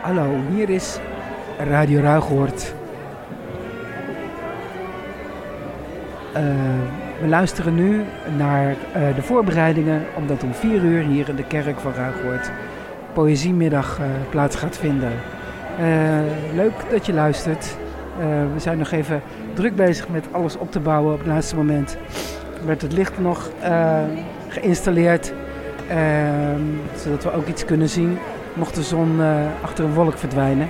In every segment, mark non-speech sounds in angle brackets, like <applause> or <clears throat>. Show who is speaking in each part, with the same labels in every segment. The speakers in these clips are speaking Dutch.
Speaker 1: Hallo, hier is Radio Ruigoord. Uh, we luisteren nu naar uh, de voorbereidingen, omdat om vier uur hier in de kerk van Ruigoord poëziemiddag uh, plaats gaat vinden. leuk dat je luistert. we zijn nog even druk bezig met alles op te bouwen. Op het laatste moment werd het licht nog geïnstalleerd, zodat we ook iets kunnen zien mocht de zon uh, achter een wolk verdwijnen.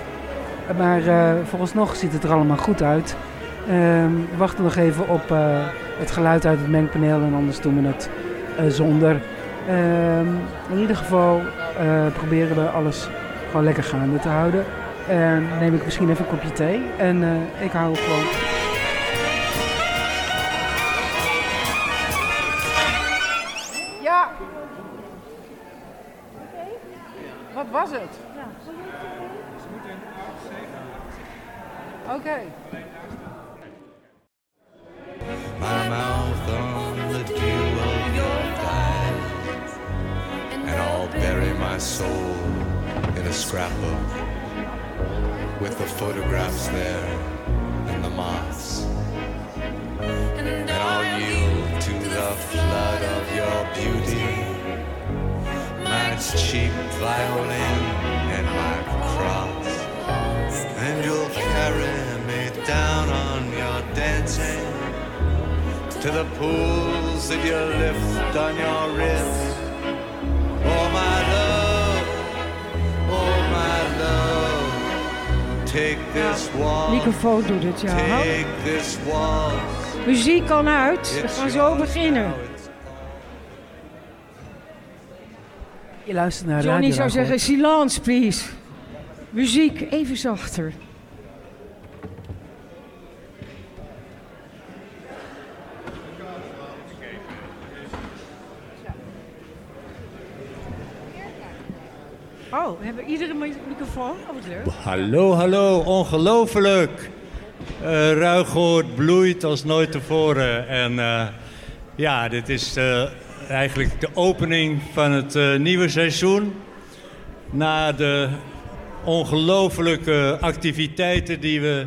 Speaker 1: Maar uh, vooralsnog ziet het er allemaal goed uit. Uh, we wachten nog even op uh, het geluid uit het mengpaneel en anders doen we het zonder. Ehm, in ieder geval proberen we alles gewoon lekker gaande te houden. En neem ik misschien even een kopje thee en ik hou gewoon beginnen. Je luistert naar Johnny zou zeggen, silence please. Muziek, even zachter. Oh, we hebben iedere microfoon. Oh, wat leuk.
Speaker 2: Hallo, hallo, ongelooflijk. Uh, Ruigoord bloeit als nooit tevoren. En uh, ja, dit is uh, eigenlijk de opening van het uh, nieuwe seizoen. Na de ongelofelijke activiteiten die we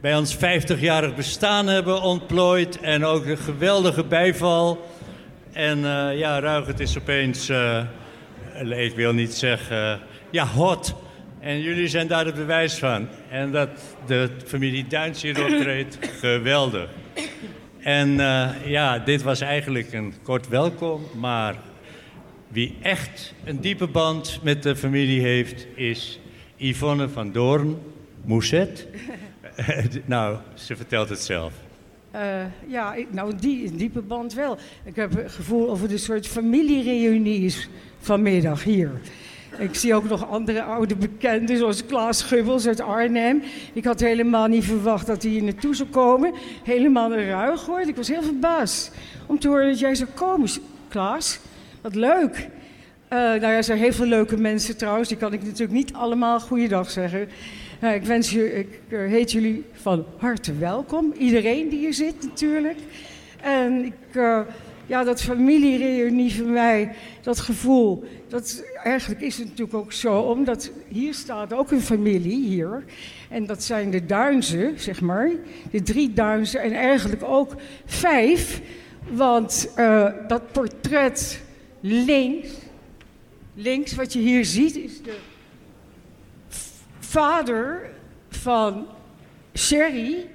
Speaker 2: bij ons 50-jarig bestaan hebben ontplooid. En ook een geweldige bijval. En uh, ja, het is opeens, ik wil niet zeggen, ja, hot. En jullie zijn daar het bewijs van. En dat de familie Duins hier optreedt, geweldig. En uh, ja, dit was eigenlijk een kort welkom, maar wie echt een diepe band met de familie heeft, is Yvonne van Doorn, Moeset. <laughs> nou, ze vertelt het zelf.
Speaker 1: Uh, ja, nou, die diepe band wel. Ik heb het gevoel of het een soort familiereunie is vanmiddag hier. Ik zie ook nog andere oude bekenden, zoals Klaas Gubbels uit Arnhem. Ik had helemaal niet verwacht dat hij hier naartoe zou komen. Helemaal een ruig hoor. Ik was heel verbaasd om te horen dat jij zou komen, Klaas. Wat leuk. Uh, nou ja, er zijn heel veel leuke mensen trouwens. Die kan ik natuurlijk niet allemaal goeiedag zeggen. Nou, ik, wens je, ik uh, heet jullie van harte welkom. Iedereen die hier zit natuurlijk. En ik... ja, dat familiereunie van mij, dat gevoel, dat, eigenlijk is het natuurlijk ook zo, omdat hier staat ook een familie, hier. En dat zijn de Duinzen, zeg maar, de drie Duinzen en eigenlijk ook vijf. Want uh, dat portret links, links wat je hier ziet, is de vader van Sherry,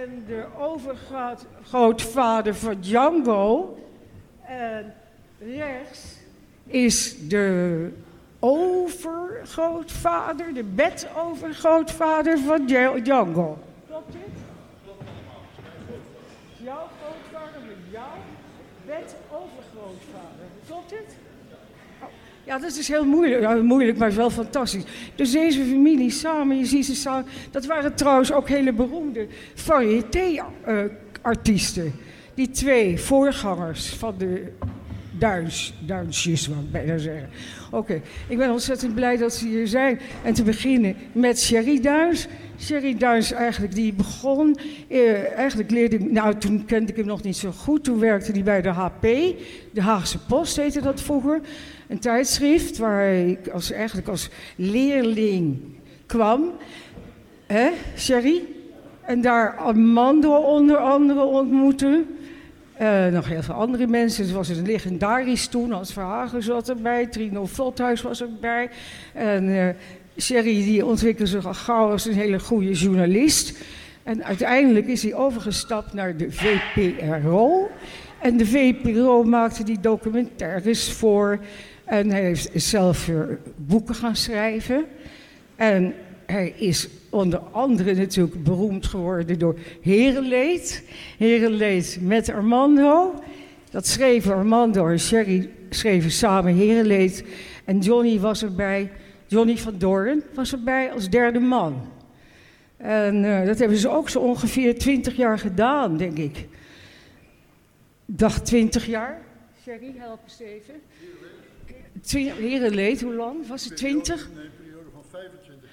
Speaker 1: en de overgrootvader van Django. En rechts is de overgrootvader, de bedovergrootvader van Django. Klopt dit? Jouw grootvader met jouw bedovergrootvader. Klopt dit? Ja, dat is heel moeilijk, moeilijk, maar wel fantastisch. Dus deze familie samen, je ziet ze samen. Dat waren trouwens ook hele beroemde variété-artiesten. Die twee voorgangers van de Duins, Duitsjes, wat ik bijna zeggen. Oké, ik ben ontzettend blij dat ze hier zijn. En te beginnen met Sherry Duins. Sherry Duins eigenlijk, die begon, eh, eigenlijk leerde ik, nou toen kende ik hem nog niet zo goed. Toen werkte hij bij de HP, de Haagse Post heette dat vroeger. Een tijdschrift waar ik als, eigenlijk als leerling kwam. Hè, Sherry? En daar Armando onder andere ontmoette. Uh, nog heel veel andere mensen. Het was een legendarisch toen. Als Verhagen zat erbij. Trino Vlothuis was erbij. En uh, Sherry die ontwikkelde zich al gauw als een hele goede journalist. En uiteindelijk is hij overgestapt naar de VPRO. En de VPRO maakte die documentaires voor. En hij heeft zelf boeken gaan schrijven. En hij is onder andere natuurlijk beroemd geworden door Herenleed. Herenleed met Armando. Dat schreven Armando en Sherry schreven samen Herenleed. En Johnny was erbij. Johnny van Doorn was erbij als derde man. En uh, dat hebben ze ook zo ongeveer twintig jaar gedaan, denk ik. Dag twintig jaar. Sherry, help eens even. Herenleed, hoe lang? Was het twintig?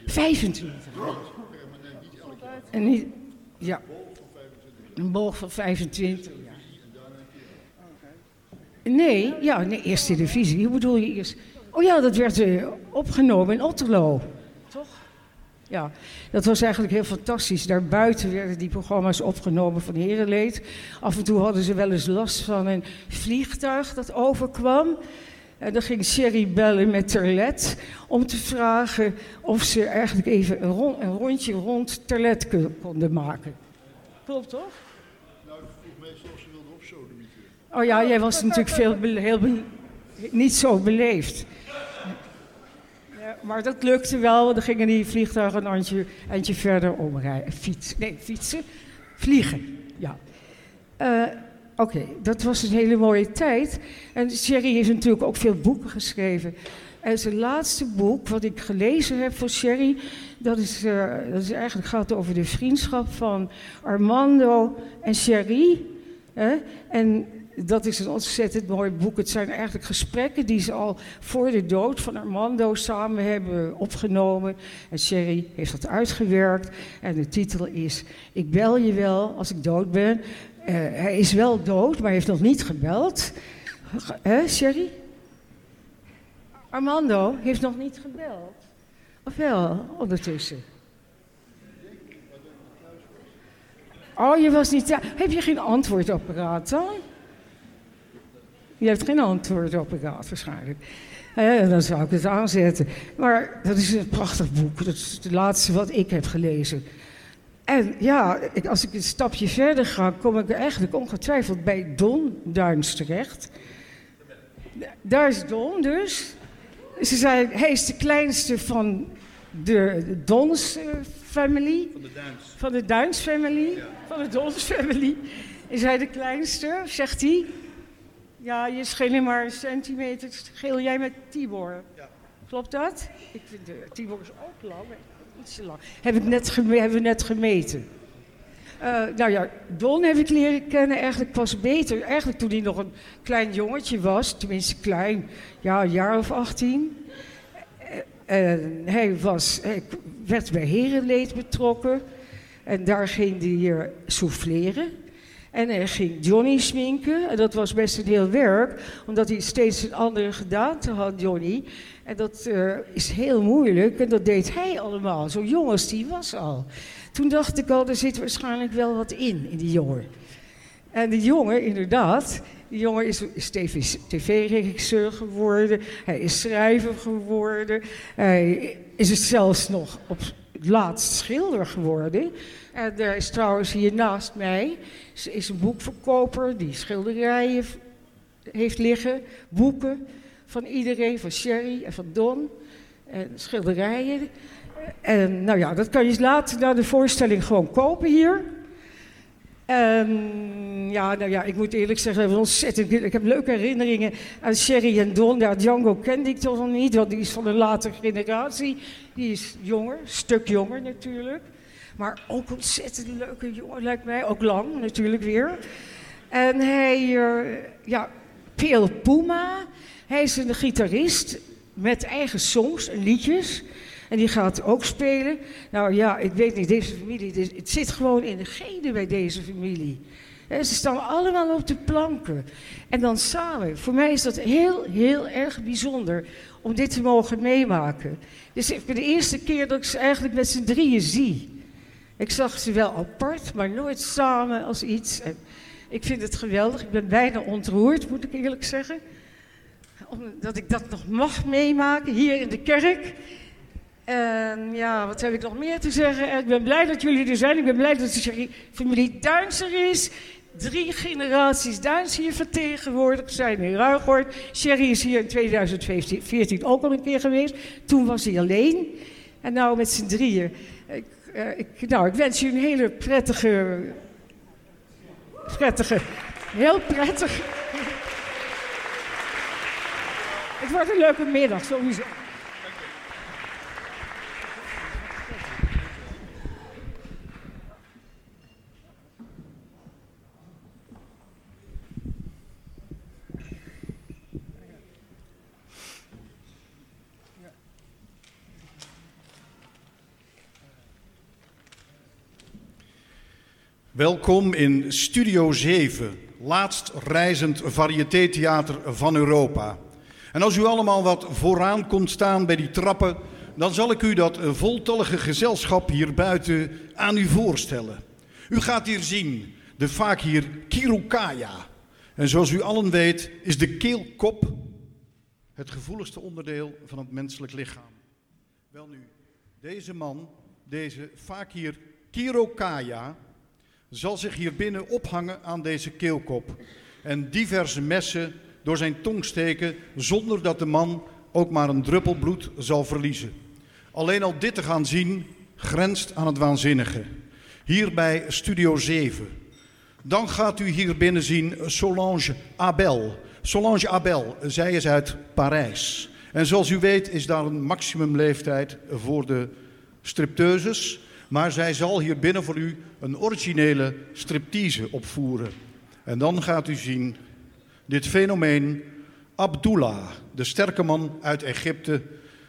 Speaker 1: 25 jaar. En niet, ja. Een boog van 25 jaar. Nee, ja, nee, eerst televisie. Hoe bedoel je eerst? Oh ja, dat werd uh, opgenomen in Otterlo. Toch? Ja, dat was eigenlijk heel fantastisch. Daarbuiten werden die programma's opgenomen van Herenleed. Af en toe hadden ze wel eens last van een vliegtuig dat overkwam. En dan ging Sherry bellen met Terlet om te vragen of ze eigenlijk even een, rond, een rondje rond Terlet konden maken. Klopt toch?
Speaker 3: Nou, ik vroeg meestal of ze wilde opsodemieten.
Speaker 1: Oh ja, jij was natuurlijk veel heel niet zo beleefd. Ja, maar dat lukte wel, dan gingen die vliegtuigen een eindje, eindje verder omrijden. Fiets, nee, fietsen, vliegen, ja. Uh, Oké, dat was een hele mooie tijd. En Sherry heeft natuurlijk ook veel boeken geschreven. En zijn laatste boek, wat ik gelezen heb voor Sherry, dat is, uh, dat is eigenlijk gaat over de vriendschap van Armando en Sherry. En dat is een ontzettend mooi boek. Het zijn eigenlijk gesprekken die ze al voor de dood van Armando samen hebben opgenomen. En Sherry heeft dat uitgewerkt. En de titel is Ik bel je wel als ik dood ben. Uh, hij is wel dood, maar hij heeft nog niet gebeld. Hè, Sherry? Armando heeft nog niet gebeld. Of wel, ondertussen? Oh, je was niet daar. Heb je geen antwoordapparaat dan? Je hebt geen antwoordapparaat waarschijnlijk. Ja, dan zou ik het aanzetten. Maar dat is een prachtig boek. Dat is het laatste wat ik heb gelezen. En ja, als ik een stapje verder ga, kom ik eigenlijk ongetwijfeld bij Don Duins terecht. Daar is Don dus. Ze zei, hij is de kleinste van de, Dons uh, family.
Speaker 3: Van de Duins.
Speaker 1: Van de Duins family. Van de Dons family. Is hij de kleinste, zegt hij. Ja, je scheel maar een centimeter. Scheel jij met Tibor? Ja. Klopt dat? Ik vind de, Tibor is ook lang lang. Heb ik net hebben we net gemeten. Uh, nou ja, Don heb ik leren kennen eigenlijk pas beter. Eigenlijk toen hij nog een klein jongetje was, tenminste klein, ja, een jaar of 18. Uh, en hij, was, hij werd bij Herenleed betrokken. En daar ging hij uh, souffleren. En hij ging Johnny sminken. En dat was best een heel werk, omdat hij steeds een andere gedaante had, Johnny. En dat uh, is heel moeilijk. En dat deed hij allemaal. Zo jong als die was al. Toen dacht ik al, er zit waarschijnlijk wel wat in, in die jongen. En die jongen, inderdaad, die jongen is, is tv-regisseur geworden. Hij is schrijver geworden. Hij is zelfs nog op laatst schilder geworden. En er is trouwens hier naast mij is een boekverkoper die schilderijen heeft liggen, boeken van iedereen, van Sherry en van Don. En schilderijen. En nou ja, dat kan je later na de voorstelling gewoon kopen hier. En ja, nou ja, ik moet eerlijk zeggen, ontzettend, ik heb leuke herinneringen aan Sherry en Don. Ja, Django kende ik toch nog niet, want die is van een latere generatie. Die is jonger, stuk jonger natuurlijk. Maar ook ontzettend leuke jongen, lijkt mij. Ook lang natuurlijk weer. En hij, uh, ja, Peel Puma. Hij is een gitarist met eigen songs en liedjes. En die gaat ook spelen. Nou ja, ik weet niet, deze familie, het zit gewoon in de genen bij deze familie. ze staan allemaal op de planken. En dan samen. Voor mij is dat heel, heel erg bijzonder om dit te mogen meemaken. Dus ik ben de eerste keer dat ik ze eigenlijk met z'n drieën zie. Ik zag ze wel apart, maar nooit samen als iets. Ik vind het geweldig. Ik ben bijna ontroerd, moet ik eerlijk zeggen. Omdat ik dat nog mag meemaken hier in de kerk. En ja, wat heb ik nog meer te zeggen? Ik ben blij dat jullie er zijn. Ik ben blij dat de familie Duinser is. Drie generaties Duins hier vertegenwoordigd zijn in Ruigoord. Sherry is hier in 2014 ook al een keer geweest. Toen was hij alleen. En nou met z'n drieën. Ik, ik, nou, ik wens jullie een hele prettige... Prettige... Heel prettig. Het wordt een leuke middag, sowieso.
Speaker 4: Welkom in Studio 7, laatst reizend variëteitstheater van Europa. En als u allemaal wat vooraan komt staan bij die trappen, dan zal ik u dat voltallige gezelschap hier buiten aan u voorstellen. U gaat hier zien de vaak hier Kirukaya. En zoals u allen weet is de keelkop het gevoeligste onderdeel van het menselijk lichaam. Wel nu, deze man, deze vaak hier Kirokaya, zal zich hier binnen ophangen aan deze keelkop en diverse messen door zijn tong steken zonder dat de man ook maar een druppel bloed zal verliezen. Alleen al dit te gaan zien grenst aan het waanzinnige. Hier bij Studio 7. Dan gaat u hier binnen zien Solange Abel. Solange Abel, zij is uit Parijs. En zoals u weet is daar een maximumleeftijd voor de stripteuses. Maar zij zal hier binnen voor u een originele striptease opvoeren. En dan gaat u zien dit fenomeen Abdullah, de sterke man uit Egypte,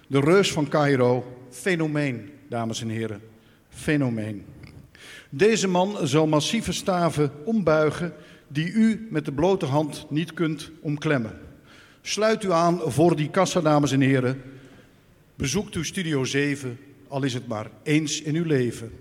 Speaker 4: de reus van Cairo. Fenomeen, dames en heren. Fenomeen. Deze man zal massieve staven ombuigen die u met de blote hand niet kunt omklemmen. Sluit u aan voor die kassa, dames en heren. Bezoekt uw Studio 7 al is het maar eens in uw leven.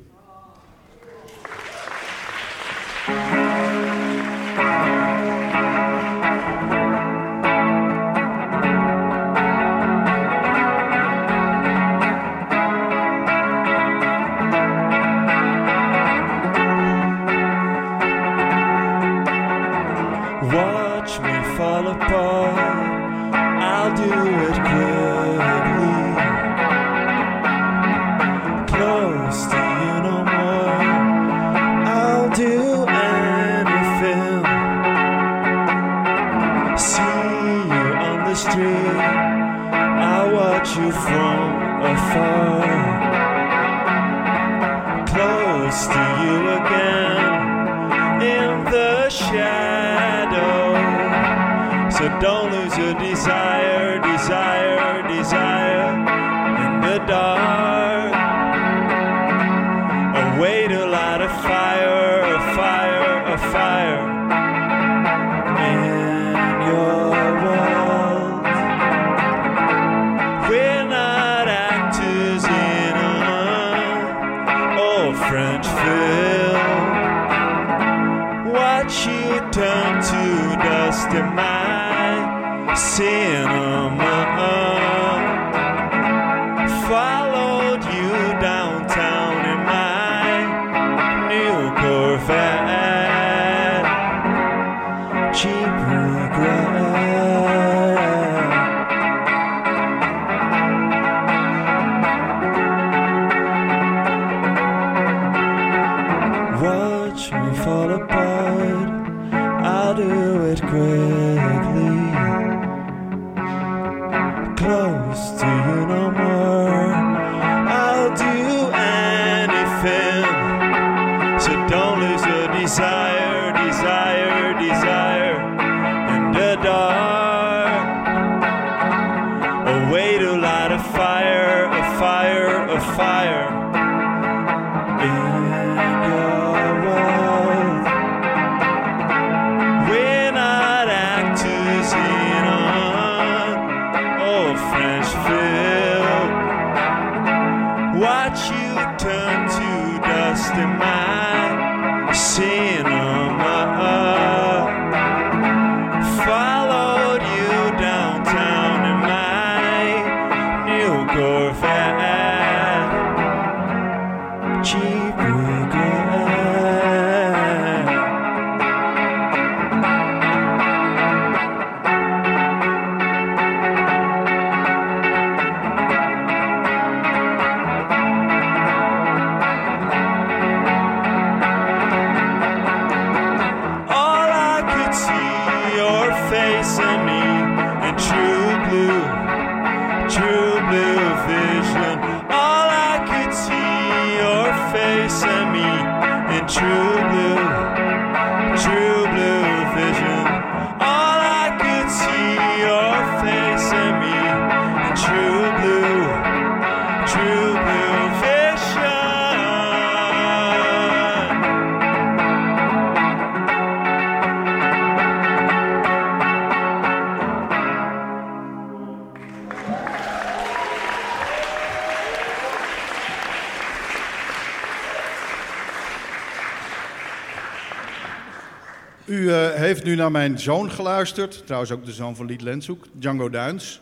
Speaker 4: Mijn zoon geluisterd, trouwens ook de zoon van Lied Lenshoek, Django Duins.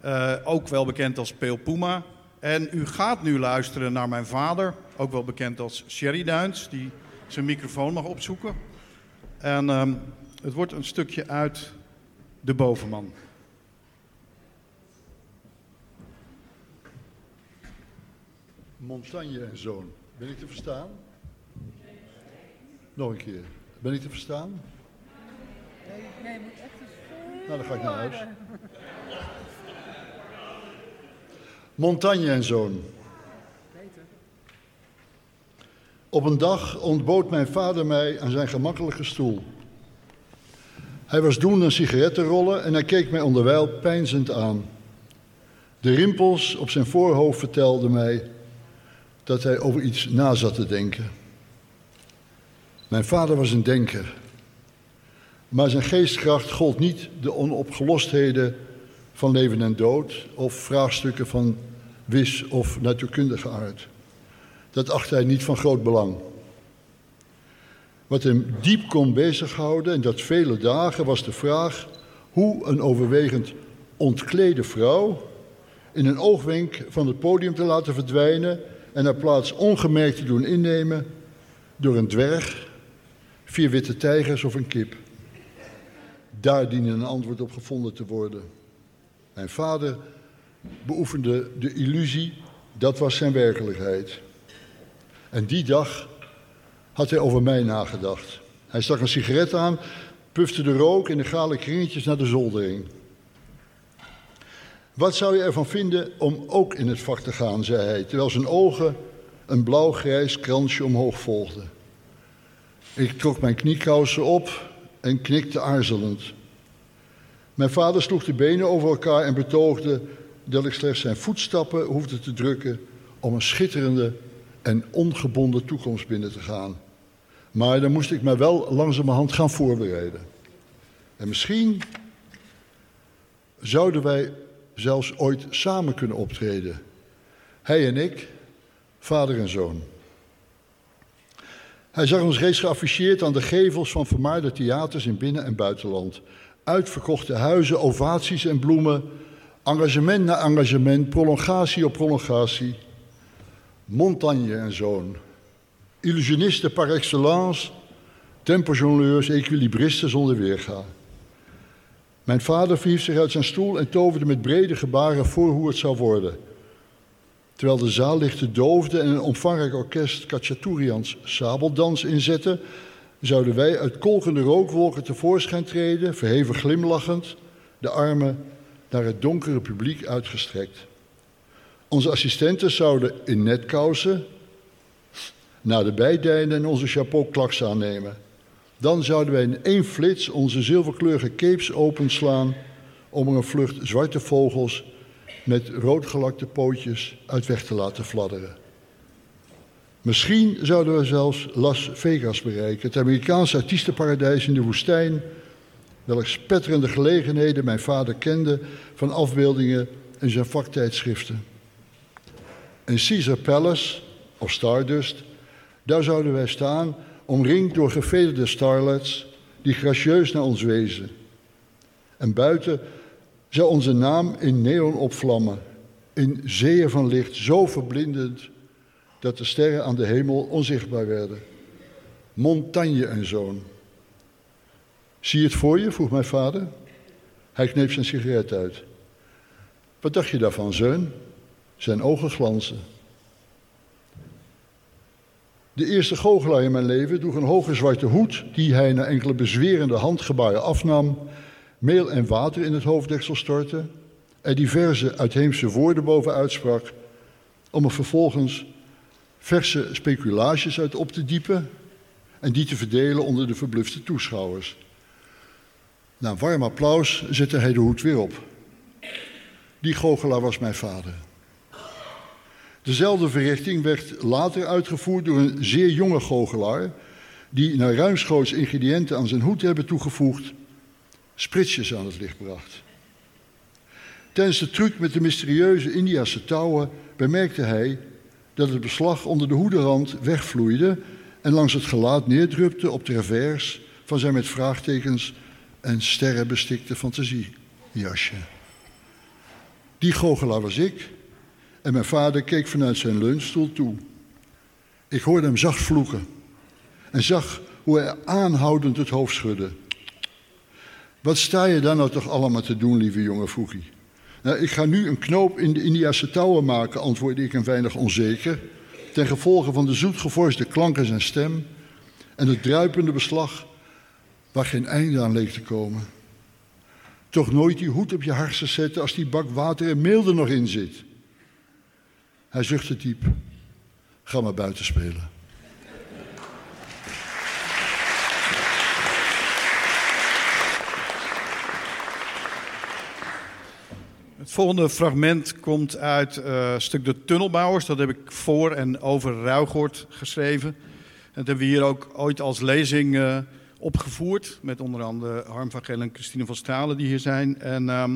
Speaker 4: Eh, ook wel bekend als Peel Puma. En u gaat nu luisteren naar mijn vader, ook wel bekend als Sherry Duins, die zijn microfoon mag opzoeken. En ehm, het wordt een stukje uit De Bovenman.
Speaker 3: Montagne en zoon. Ben ik te verstaan? Nog een keer. Ben ik te verstaan?
Speaker 5: Nee, moet echt eens
Speaker 3: Nou, dan ga ik naar huis. Montagne en zoon. Op een dag ontbood mijn vader mij aan zijn gemakkelijke stoel. Hij was doen een sigaret te rollen en hij keek mij onderwijl peinzend aan. De rimpels op zijn voorhoofd vertelden mij dat hij over iets na zat te denken. Mijn vader was een denker. Maar zijn geestkracht gold niet de onopgelostheden van leven en dood of vraagstukken van wis of natuurkundige aard. Dat achtte hij niet van groot belang. Wat hem diep kon bezighouden, en dat vele dagen, was de vraag hoe een overwegend ontklede vrouw in een oogwenk van het podium te laten verdwijnen en haar plaats ongemerkt te doen innemen door een dwerg, vier witte tijgers of een kip. Daar diende een antwoord op gevonden te worden. Mijn vader beoefende de illusie, dat was zijn werkelijkheid. En die dag had hij over mij nagedacht. Hij stak een sigaret aan, pufte de rook in de gale kringetjes naar de zoldering. Wat zou je ervan vinden om ook in het vak te gaan, zei hij, terwijl zijn ogen een blauw-grijs kransje omhoog volgden. Ik trok mijn kniekousen op en knikte aarzelend. Mijn vader sloeg de benen over elkaar en betoogde dat ik slechts zijn voetstappen hoefde te drukken om een schitterende en ongebonden toekomst binnen te gaan. Maar dan moest ik mij wel langzamerhand gaan voorbereiden. En misschien zouden wij zelfs ooit samen kunnen optreden. Hij en ik, vader en zoon. Hij zag ons reeds geafficheerd aan de gevels van vermaarde theaters in binnen- en buitenland. Uitverkochte huizen, ovaties en bloemen, engagement na engagement, prolongatie op prolongatie. Montagne en zoon. Illusionisten par excellence, tempojongleurs, equilibristen zonder weerga. Mijn vader verhief zich uit zijn stoel en toverde met brede gebaren voor hoe het zou worden. Terwijl de zaallichten doofden en een omvangrijk orkest Kachaturians sabeldans inzette, zouden wij uit kolkende rookwolken tevoorschijn treden, verheven glimlachend, de armen naar het donkere publiek uitgestrekt. Onze assistenten zouden in netkousen naar de bijdijnen en onze chapeau-klaks aannemen. Dan zouden wij in één flits onze zilverkleurige capes openslaan om er een vlucht zwarte vogels met roodgelakte pootjes uit weg te laten fladderen. Misschien zouden we zelfs Las Vegas bereiken, het Amerikaanse artiestenparadijs in de woestijn, welk spetterende gelegenheden mijn vader kende van afbeeldingen in zijn vaktijdschriften. In Caesar Palace, of Stardust, daar zouden wij staan, omringd door gevederde starlets die gracieus naar ons wezen. En buiten zou onze naam in neon opvlammen, in zeeën van licht, zo verblindend dat de sterren aan de hemel onzichtbaar werden. Montagne en zoon. Zie je het voor je? vroeg mijn vader. Hij kneep zijn sigaret uit. Wat dacht je daarvan, zoon? Zijn ogen glanzen. De eerste goochelaar in mijn leven droeg een hoge zwarte hoed die hij na enkele bezwerende handgebaren afnam, meel en water in het hoofddeksel stortte en diverse uitheemse woorden boven uitsprak, om er vervolgens verse speculaties uit op te diepen en die te verdelen onder de verblufte toeschouwers. Na warm applaus zette hij de hoed weer op. Die goochelaar was mijn vader. Dezelfde verrichting werd later uitgevoerd door een zeer jonge goochelaar, die naar ruimschoots ingrediënten aan zijn hoed hebben toegevoegd, spritsjes aan het licht bracht. Tijdens de truc met de mysterieuze Indiase touwen bemerkte hij dat het beslag onder de hoederand wegvloeide en langs het gelaat neerdrupte op de revers van zijn met vraagtekens en sterren bestikte fantasiejasje. Die goochelaar was ik en mijn vader keek vanuit zijn leunstoel toe. Ik hoorde hem zacht vloeken en zag hoe hij aanhoudend het hoofd schudde. Wat sta je daar nou toch allemaal te doen, lieve jongen, vroeg hij. Nou, ik ga nu een knoop in de Indiase touwen maken, antwoordde ik een weinig onzeker, ten gevolge van de zoetgevorsde klank in zijn stem en het druipende beslag waar geen einde aan leek te komen. Toch nooit die hoed op je harsen zetten als die bak water en meel er nog in zit. Hij zuchtte diep. Ga maar buiten spelen.
Speaker 4: Het volgende fragment komt uit uh, stuk De Tunnelbouwers. Dat heb ik voor en over Ruigoort geschreven. En dat hebben we hier ook ooit als lezing uh, opgevoerd. Met onder andere Harm van Geel en Christine van Stralen die hier zijn. En um,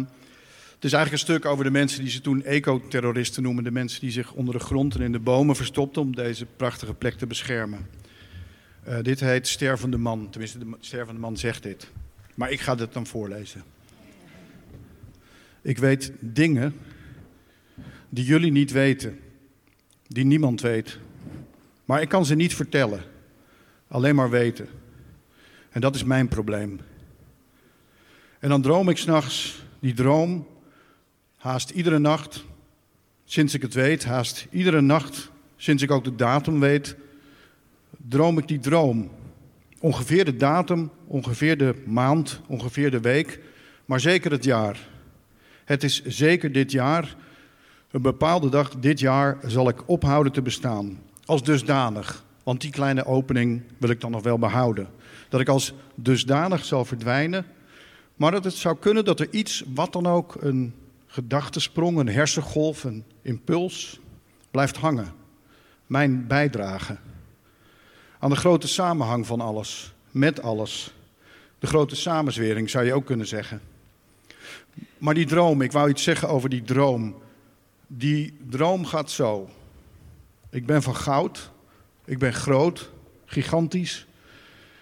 Speaker 4: het is eigenlijk een stuk over de mensen die ze toen ecoterroristen noemen. De mensen die zich onder de grond en in de bomen verstopten om deze prachtige plek te beschermen. Uh, dit heet Stervende Man. Tenminste, de Stervende Man zegt dit. Maar ik ga dit dan voorlezen. Ik weet dingen die jullie niet weten, die niemand weet. Maar ik kan ze niet vertellen, alleen maar weten. En dat is mijn probleem. En dan droom ik s'nachts die droom, haast iedere nacht, sinds ik het weet, haast iedere nacht, sinds ik ook de datum weet, droom ik die droom. Ongeveer de datum, ongeveer de maand, ongeveer de week, maar zeker het jaar. Het is zeker dit jaar, een bepaalde dag dit jaar zal ik ophouden te bestaan. Als dusdanig, want die kleine opening wil ik dan nog wel behouden. Dat ik als dusdanig zal verdwijnen, maar dat het zou kunnen dat er iets, wat dan ook, een gedachtesprong, een hersengolf, een impuls, blijft hangen. Mijn bijdrage aan de grote samenhang van alles, met alles. De grote samenzwering zou je ook kunnen zeggen. Maar die droom, ik wou iets zeggen over die droom. Die droom gaat zo. Ik ben van goud, ik ben groot, gigantisch.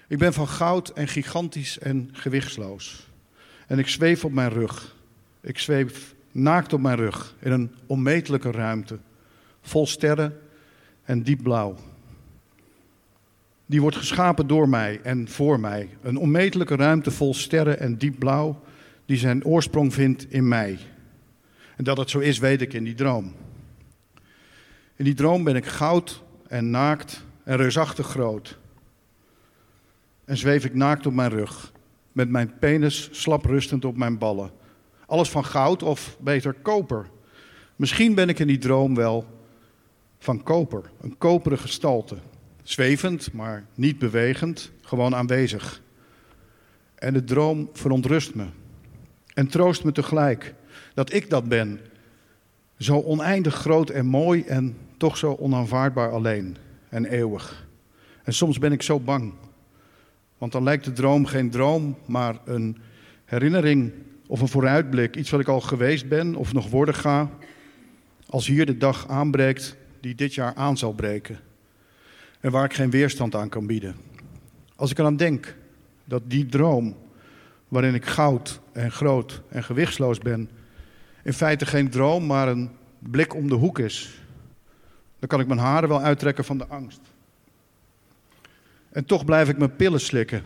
Speaker 4: Ik ben van goud en gigantisch en gewichtsloos. En ik zweef op mijn rug. Ik zweef naakt op mijn rug in een onmetelijke ruimte, vol sterren en diep blauw. Die wordt geschapen door mij en voor mij. Een onmetelijke ruimte vol sterren en diep blauw die zijn oorsprong vindt in mij. En dat het zo is, weet ik in die droom. In die droom ben ik goud en naakt en reusachtig groot. En zweef ik naakt op mijn rug, met mijn penis slap rustend op mijn ballen. Alles van goud of beter koper. Misschien ben ik in die droom wel van koper, een koperen gestalte. Zwevend, maar niet bewegend, gewoon aanwezig. En de droom verontrust me en troost me tegelijk dat ik dat ben Zo oneindig groot en mooi en toch zo onaanvaardbaar alleen en eeuwig. En soms ben ik zo bang. Want dan lijkt de droom geen droom, maar een herinnering of een vooruitblik. Iets wat ik al geweest ben of nog worden ga. Als hier de dag aanbreekt die dit jaar aan zal breken. En waar ik geen weerstand aan kan bieden. Als ik eraan denk dat die droom, waarin ik goud en groot en gewichtsloos ben, in feite geen droom, maar een blik om de hoek is, dan kan ik mijn haren wel uittrekken van de angst. En toch blijf ik mijn pillen slikken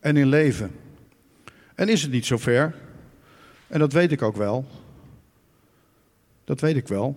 Speaker 4: en in leven. En is het niet zo ver? En dat weet ik ook wel. Dat weet ik wel.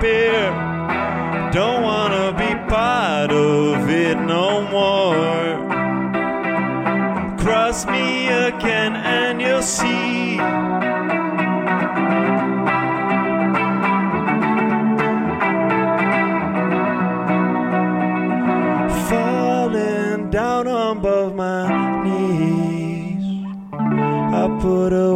Speaker 6: disappear. Don't wanna be part of it no more. Cross me again and you'll see. falling down both my knees. I put a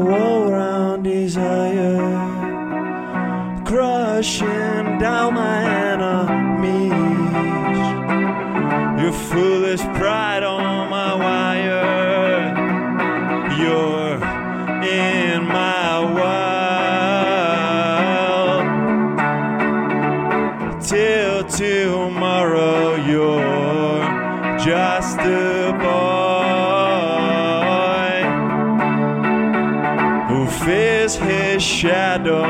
Speaker 6: just a boy who fears his shadow.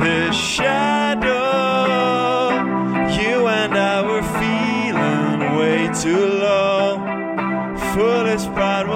Speaker 6: His shadow you and I were feeling way too low. Foolish pride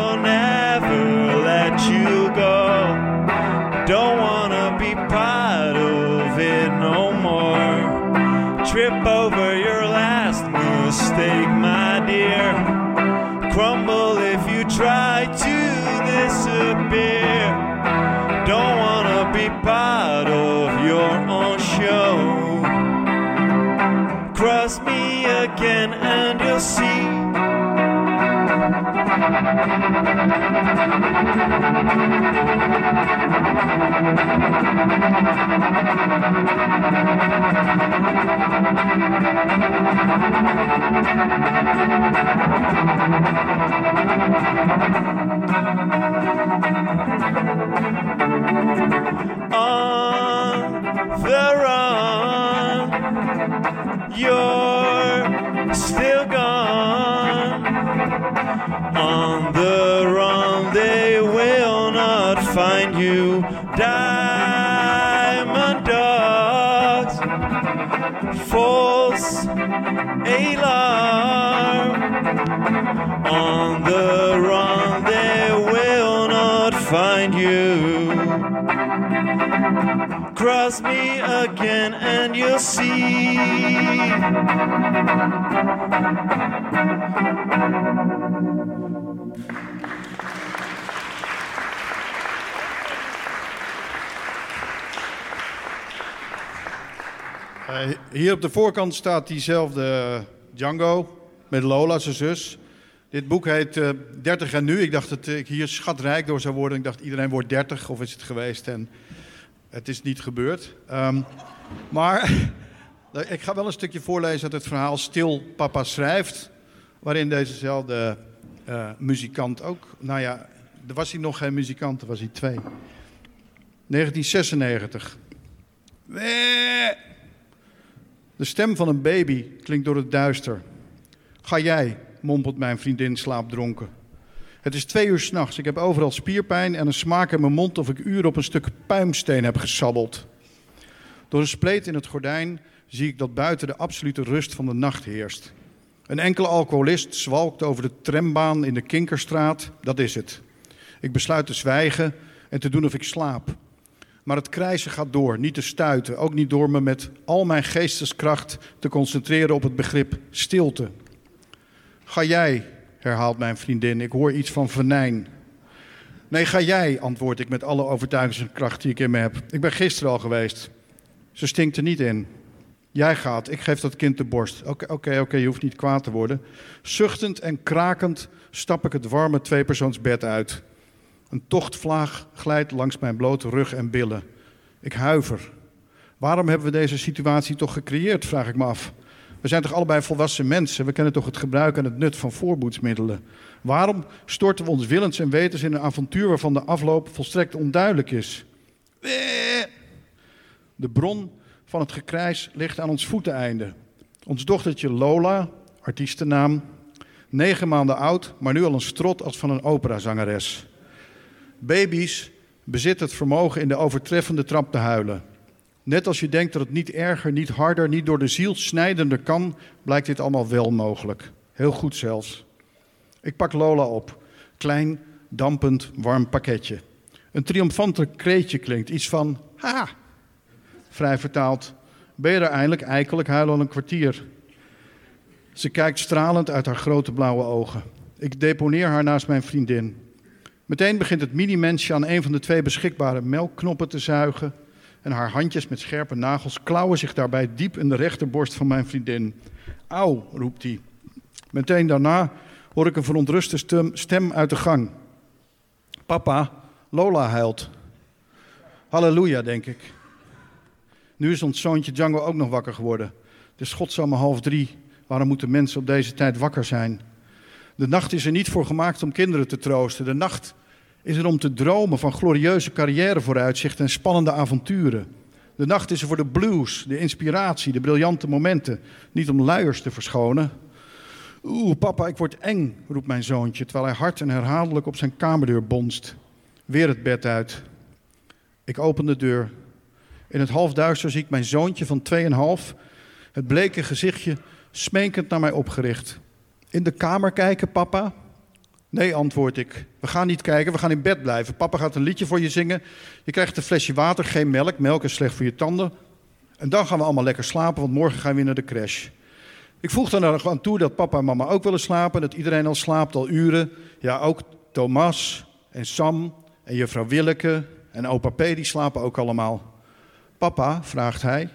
Speaker 6: you're still gone. On the run, they will not find you. Diamond dogs, false alarm. On the run, they will not find you. Cross me again and you'll see.
Speaker 4: Eh, hier op de voorkant staat diezelfde Django met Lola, zijn zus. Dit boek heet eh 30 en nu. Ik dacht dat ik hier schatrijk door zou worden. Ik dacht iedereen wordt 30 of is het geweest en het is niet gebeurd. Ehm, maar <laughs> ik ga wel een stukje voorlezen uit het verhaal Stil Papa schrijft. Waarin dezezelfde eh, muzikant ook, nou ja, er was hij nog geen muzikant, er was hij twee. 1996. Wee! De stem van een baby klinkt door het duister. Ga jij, mompelt mijn vriendin slaapdronken. Het is twee uur s'nachts. Ik heb overal spierpijn en een smaak in mijn mond of ik uren op een stuk puimsteen heb gesabbeld. Door een spleet in het gordijn zie ik dat buiten de absolute rust van de nacht heerst. Een enkele alcoholist zwalkt over de trambaan in de Kinkerstraat. Dat is het. Ik besluit te zwijgen en te doen of ik slaap. Maar het krijsen gaat door, niet te stuiten. Ook niet door me met al mijn geesteskracht te concentreren op het begrip stilte. Ga jij, herhaalt mijn vriendin. Ik hoor iets van venijn. Nee, ga jij, antwoord ik met alle overtuigingskracht die ik in me heb. Ik ben gisteren al geweest. Ze stinkt er niet in. Jij gaat, ik geef dat kind de borst. Oké, oké, oké, je hoeft niet kwaad te worden. Zuchtend en krakend stap ik het warme tweepersoonsbed uit. Een tochtvlaag glijdt langs mijn blote rug en billen. Ik huiver. Waarom hebben we deze situatie toch gecreëerd, vraag ik me af. We zijn toch allebei volwassen mensen? We kennen toch het gebruik en het nut van voorboedsmiddelen? Waarom storten we ons willens en wetens in een avontuur waarvan de afloop volstrekt onduidelijk is? De bron van het gekrijs ligt aan ons voeteneinde. Ons dochtertje Lola, artiestennaam, negen maanden oud, maar nu al een strot als van een operazangeres. Baby's bezitten het vermogen in de overtreffende trap te huilen. Net als je denkt dat het niet erger, niet harder, niet door de ziel snijdender kan, blijkt dit allemaal wel mogelijk. Heel goed zelfs. Ik pak Lola op. Klein, dampend, warm pakketje. Een triomfantelijk kreetje klinkt. Iets van, ha! Vrij vertaald. Ben je er eindelijk? Eikelijk huilen al een kwartier. Ze kijkt stralend uit haar grote blauwe ogen. Ik deponeer haar naast mijn vriendin. Meteen begint het mini-mensje aan een van de twee beschikbare melkknoppen te zuigen. En haar handjes met scherpe nagels klauwen zich daarbij diep in de rechterborst van mijn vriendin. Auw, roept hij. Meteen daarna hoor ik een verontruste stem, uit de gang. Papa, Lola huilt. Halleluja, denk ik. Nu is ons zoontje Django ook nog wakker geworden. Het is godsamme half drie. Waarom moeten mensen op deze tijd wakker zijn? De nacht is er niet voor gemaakt om kinderen te troosten. De nacht is er om te dromen van glorieuze carrièrevooruitzichten en spannende avonturen. De nacht is er voor de blues, de inspiratie, de briljante momenten. Niet om luiers te verschonen. Oeh, papa, ik word eng, roept mijn zoontje, terwijl hij hard en herhaaldelijk op zijn kamerdeur bonst. Weer het bed uit. Ik open de deur. In het halfduister zie ik mijn zoontje van 2,5, het bleke gezichtje smekend naar mij opgericht. In de kamer kijken, papa? Nee, antwoord ik. We gaan niet kijken, we gaan in bed blijven. Papa gaat een liedje voor je zingen. Je krijgt een flesje water, geen melk. Melk is slecht voor je tanden. En dan gaan we allemaal lekker slapen, want morgen gaan we weer naar de crash. Ik voeg dan er aan toe dat papa en mama ook willen slapen. Dat iedereen al slaapt, al uren. Ja, ook Thomas en Sam en juffrouw Willeke en opa P, die slapen ook allemaal. Papa, vraagt hij,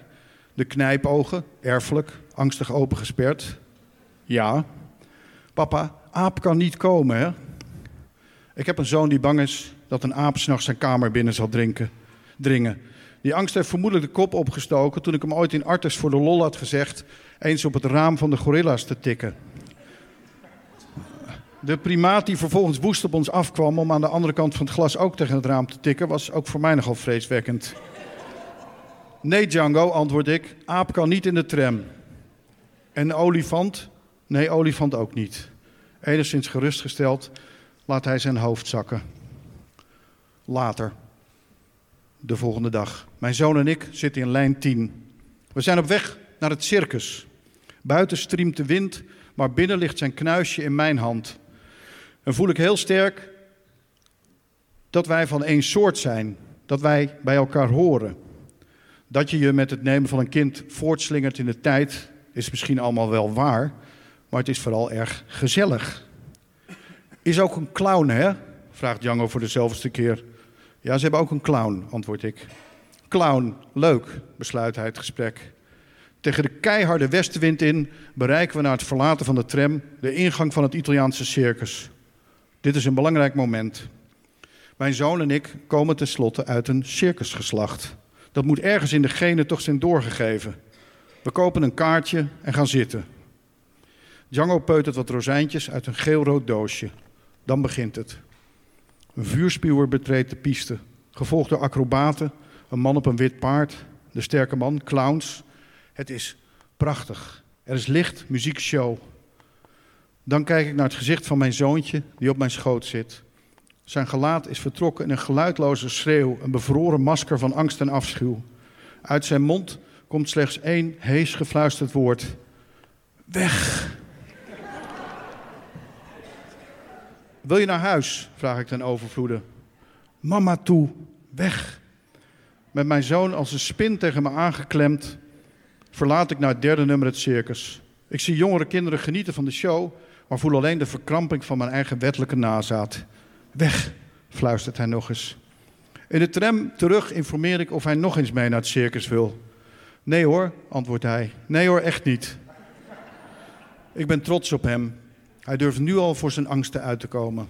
Speaker 4: de knijpogen, erfelijk, angstig opengesperd. Ja. Papa, aap kan niet komen, hè? Ik heb een zoon die bang is dat een aap s'nachts zijn kamer binnen zal dringen. Die angst heeft vermoedelijk de kop opgestoken toen ik hem ooit in Artes voor de lol had gezegd eens op het raam van de gorilla's te tikken. De primaat die vervolgens woest op ons afkwam om aan de andere kant van het glas ook tegen het raam te tikken, was ook voor mij nogal vreeswekkend. Nee, Django, antwoord ik. Aap kan niet in de tram. En olifant? Nee, olifant ook niet. Enigszins gerustgesteld laat hij zijn hoofd zakken. Later, de volgende dag. Mijn zoon en ik zitten in lijn 10. We zijn op weg naar het circus. Buiten striemt de wind, maar binnen ligt zijn knuisje in mijn hand. En voel ik heel sterk Dat wij van één soort zijn, dat wij bij elkaar horen. Dat je je met het nemen van een kind voortslingert in de tijd, is misschien allemaal wel waar, maar het is vooral erg gezellig. Is ook een clown, hè? vraagt Django voor de zoveelste keer. Ja, ze hebben ook een clown, antwoord ik. Clown, leuk, besluit hij het gesprek. Tegen de keiharde westenwind in bereiken we na het verlaten van de tram de ingang van het Italiaanse circus. Dit is een belangrijk moment. Mijn zoon en ik komen tenslotte uit een circusgeslacht. Dat moet ergens in de genen toch zijn doorgegeven. We kopen een kaartje en gaan zitten. Django peutert wat rozijntjes uit een geel-rood doosje. Dan begint het. Een vuurspuwer betreedt de piste, gevolgd door acrobaten, een man op een wit paard, de sterke man, clowns. Het is prachtig. Er is licht, muziek, show. Dan kijk ik naar het gezicht van mijn zoontje die op mijn schoot zit. Zijn gelaat is vertrokken in een geluidloze schreeuw, een bevroren masker van angst en afschuw. Uit zijn mond komt slechts één hees gefluisterd woord: Weg! Wil je naar huis? vraag ik ten overvloede. Mama toe, weg. Met mijn zoon als een spin tegen me aangeklemd, verlaat ik naar het derde nummer het circus. Ik zie jongere kinderen genieten van de show, maar voel alleen de verkramping van mijn eigen wettelijke nazaat. Weg, fluistert hij nog eens. In de tram terug informeer ik of hij nog eens mee naar het circus wil. Nee hoor, antwoordt hij. Nee hoor, echt niet. Ik ben trots op hem. Hij durft nu al voor zijn angsten uit te komen.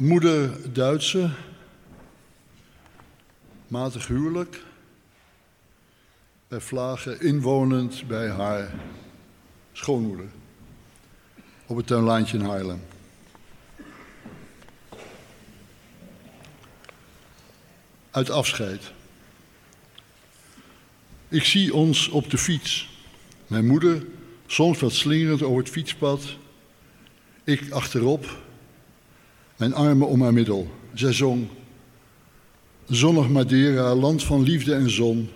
Speaker 3: Moeder Duitse, matig huwelijk, bij Vlagen inwonend bij haar schoonmoeder op het tuinlaantje in Haarlem. Uit afscheid. Ik zie ons op de fiets. Mijn moeder, soms wat slingerend over het fietspad. Ik achterop, mijn armen om haar middel. Zij zong. Zonnig Madeira, land van liefde en zon.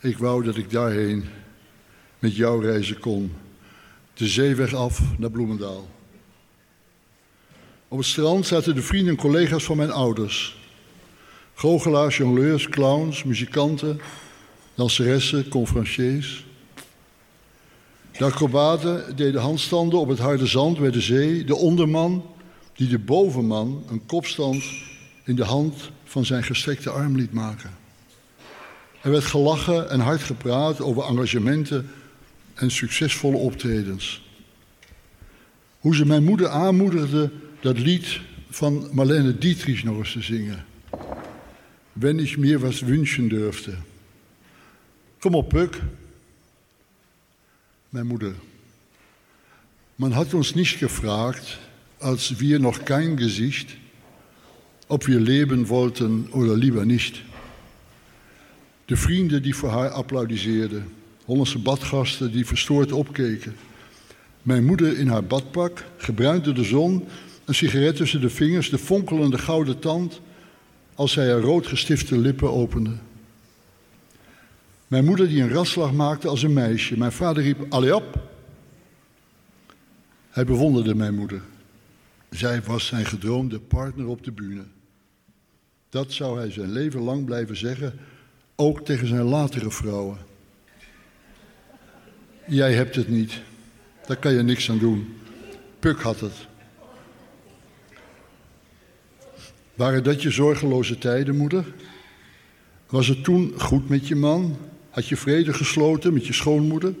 Speaker 3: Ik wou dat ik daarheen met jou reizen kon de zeeweg af naar Bloemendaal. Op het strand zaten de vrienden en collega's van mijn ouders. Goochelaars, jongleurs, clowns, muzikanten, danseressen, conferenciers. De acrobaten deden handstanden op het harde zand bij de zee. De onderman, die de bovenman een kopstand in de hand van zijn gestrekte arm liet maken. Er werd gelachen en hard gepraat over engagementen en succesvolle optredens. Hoe ze mijn moeder aanmoedigde dat lied van Marlene Dietrich nog eens te zingen. Wenn ich mir was wünschen durfte. Kom op, Puk. Mijn moeder. Man hat uns nicht gefragt, als wir noch kein Gesicht, ob wir leben wollten oder lieber nicht. De vrienden die voor haar applaudisseerden Hollandse badgasten die verstoord opkeken. Mijn moeder in haar badpak, gebruind door de zon, een sigaret tussen de vingers, de fonkelende gouden tand als zij haar rood gestifte lippen opende. Mijn moeder die een ratslag maakte als een meisje. Mijn vader riep, allee op. Hij bewonderde mijn moeder. Zij was zijn gedroomde partner op de bühne. Dat zou hij zijn leven lang blijven zeggen, ook tegen zijn latere vrouwen. Jij hebt het niet. Daar kan je niks aan doen. Puk had het. Waren dat je zorgeloze tijden, moeder? Was het toen goed met je man? Had je vrede gesloten met je schoonmoeder?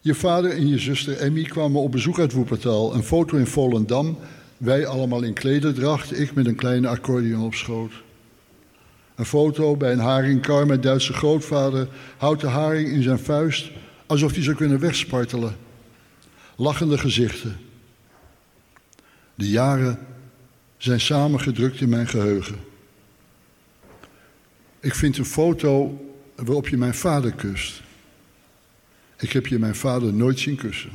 Speaker 3: Je vader en je zuster Emmy kwamen op bezoek uit Woepertaal. Een foto in Volendam. Wij allemaal in klederdracht, ik met een kleine accordeon op schoot. Een foto bij een haringkar met Duitse grootvader houdt de haring in zijn vuist alsof hij zou kunnen wegspartelen. Lachende gezichten. De jaren zijn samengedrukt in mijn geheugen. Ik vind een foto waarop je mijn vader kust. Ik heb je mijn vader nooit zien kussen.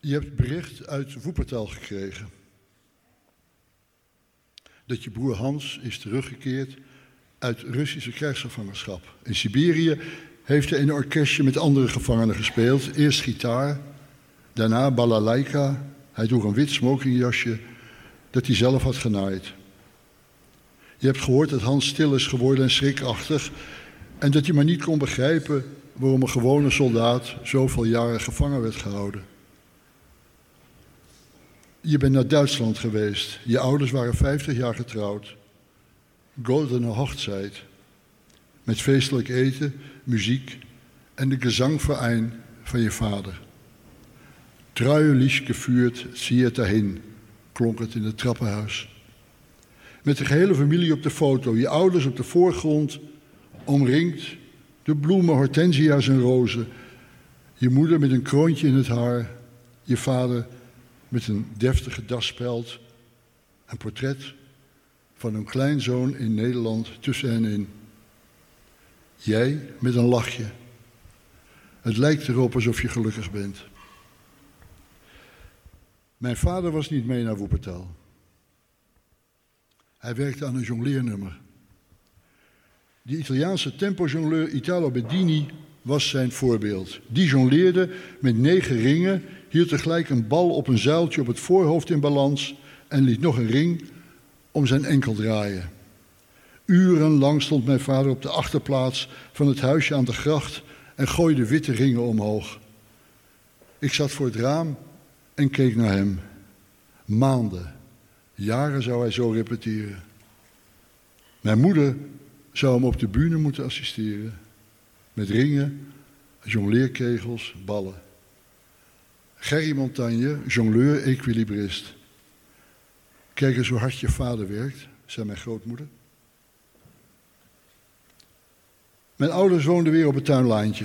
Speaker 3: Je hebt bericht uit Woepertaal gekregen. Dat je broer Hans is teruggekeerd uit Russische krijgsgevangenschap. In Siberië heeft hij in een orkestje met andere gevangenen gespeeld. Eerst gitaar, daarna balalaika. Hij droeg een wit smokingjasje dat hij zelf had genaaid. Je hebt gehoord dat Hans stil is geworden en schrikachtig en dat hij maar niet kon begrijpen waarom een gewone soldaat zoveel jaren gevangen werd gehouden. Je bent naar Duitsland geweest. Je ouders waren 50 jaar getrouwd. Goldene Hochzeit. Met feestelijk eten, muziek en de gezangverein van je vader. Treulich gevuurd, zie het daarheen, klonk het in het trappenhuis. Met de gehele familie op de foto, je ouders op de voorgrond, omringd de bloemen, hortensia's en rozen. Je moeder met een kroontje in het haar, je vader met een deftige daspeld. Een portret van een kleinzoon in Nederland tussen hen in. Jij met een lachje. Het lijkt erop alsof je gelukkig bent. Mijn vader was niet mee naar Woepertaal. Hij werkte aan een jongleernummer. Die Italiaanse tempo-jongleur Italo Bedini was zijn voorbeeld. Die jongleerde met negen ringen, hield tegelijk een bal op een zuiltje op het voorhoofd in balans en liet nog een ring om zijn enkel draaien. Urenlang stond mijn vader op de achterplaats van het huisje aan de gracht en gooide witte ringen omhoog. Ik zat voor het raam en keek naar hem. Maanden, jaren zou hij zo repeteren. Mijn moeder zou hem op de bühne moeten assisteren. Met ringen, jongleerkegels, ballen. Gerry Montagne, jongleur, equilibrist. Kijk eens hoe hard je vader werkt, zei mijn grootmoeder. Mijn ouders woonden weer op het tuinlaantje.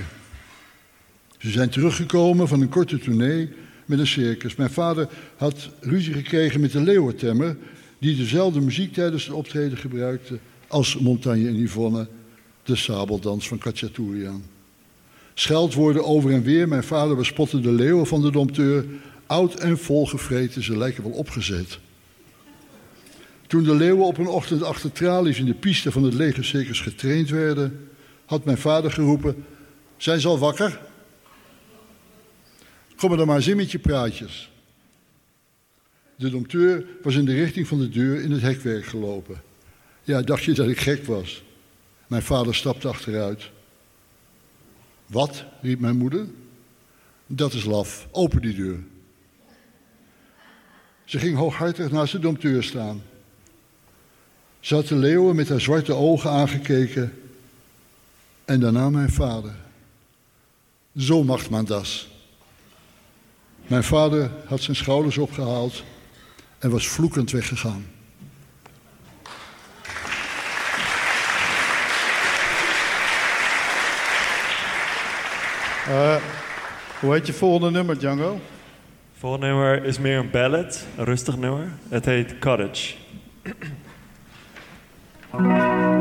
Speaker 3: Ze zijn teruggekomen van een korte tournee met een circus. Mijn vader had ruzie gekregen met de leeuwentemmer, die dezelfde muziek tijdens het optreden gebruikte als Montagne en Yvonne de sabeldans van Khachaturian. Scheldwoorden over en weer. Mijn vader bespotte de leeuwen van de dompteur. Oud en volgevreten, ze lijken wel opgezet. Toen de leeuwen op een ochtend achter tralies in de piste van het legercircus getraind werden, had mijn vader geroepen: Zijn ze al wakker? Kom er dan maar zimmetje praatjes. De dompteur was in de richting van de deur in het hekwerk gelopen. Ja, dacht je dat ik gek was? Mijn vader stapte achteruit. Wat? riep mijn moeder. Dat is laf. Open die deur. Ze ging hooghartig naast de dompteur staan. Ze had de leeuwen met haar zwarte ogen aangekeken en daarna mijn vader. Zo macht man das. Mijn vader had zijn schouders opgehaald en was vloekend weggegaan.
Speaker 4: Uh, hoe heet je volgende nummer, Django?
Speaker 6: Volgende nummer is meer een ballad, een rustig nummer. Het heet Cottage. I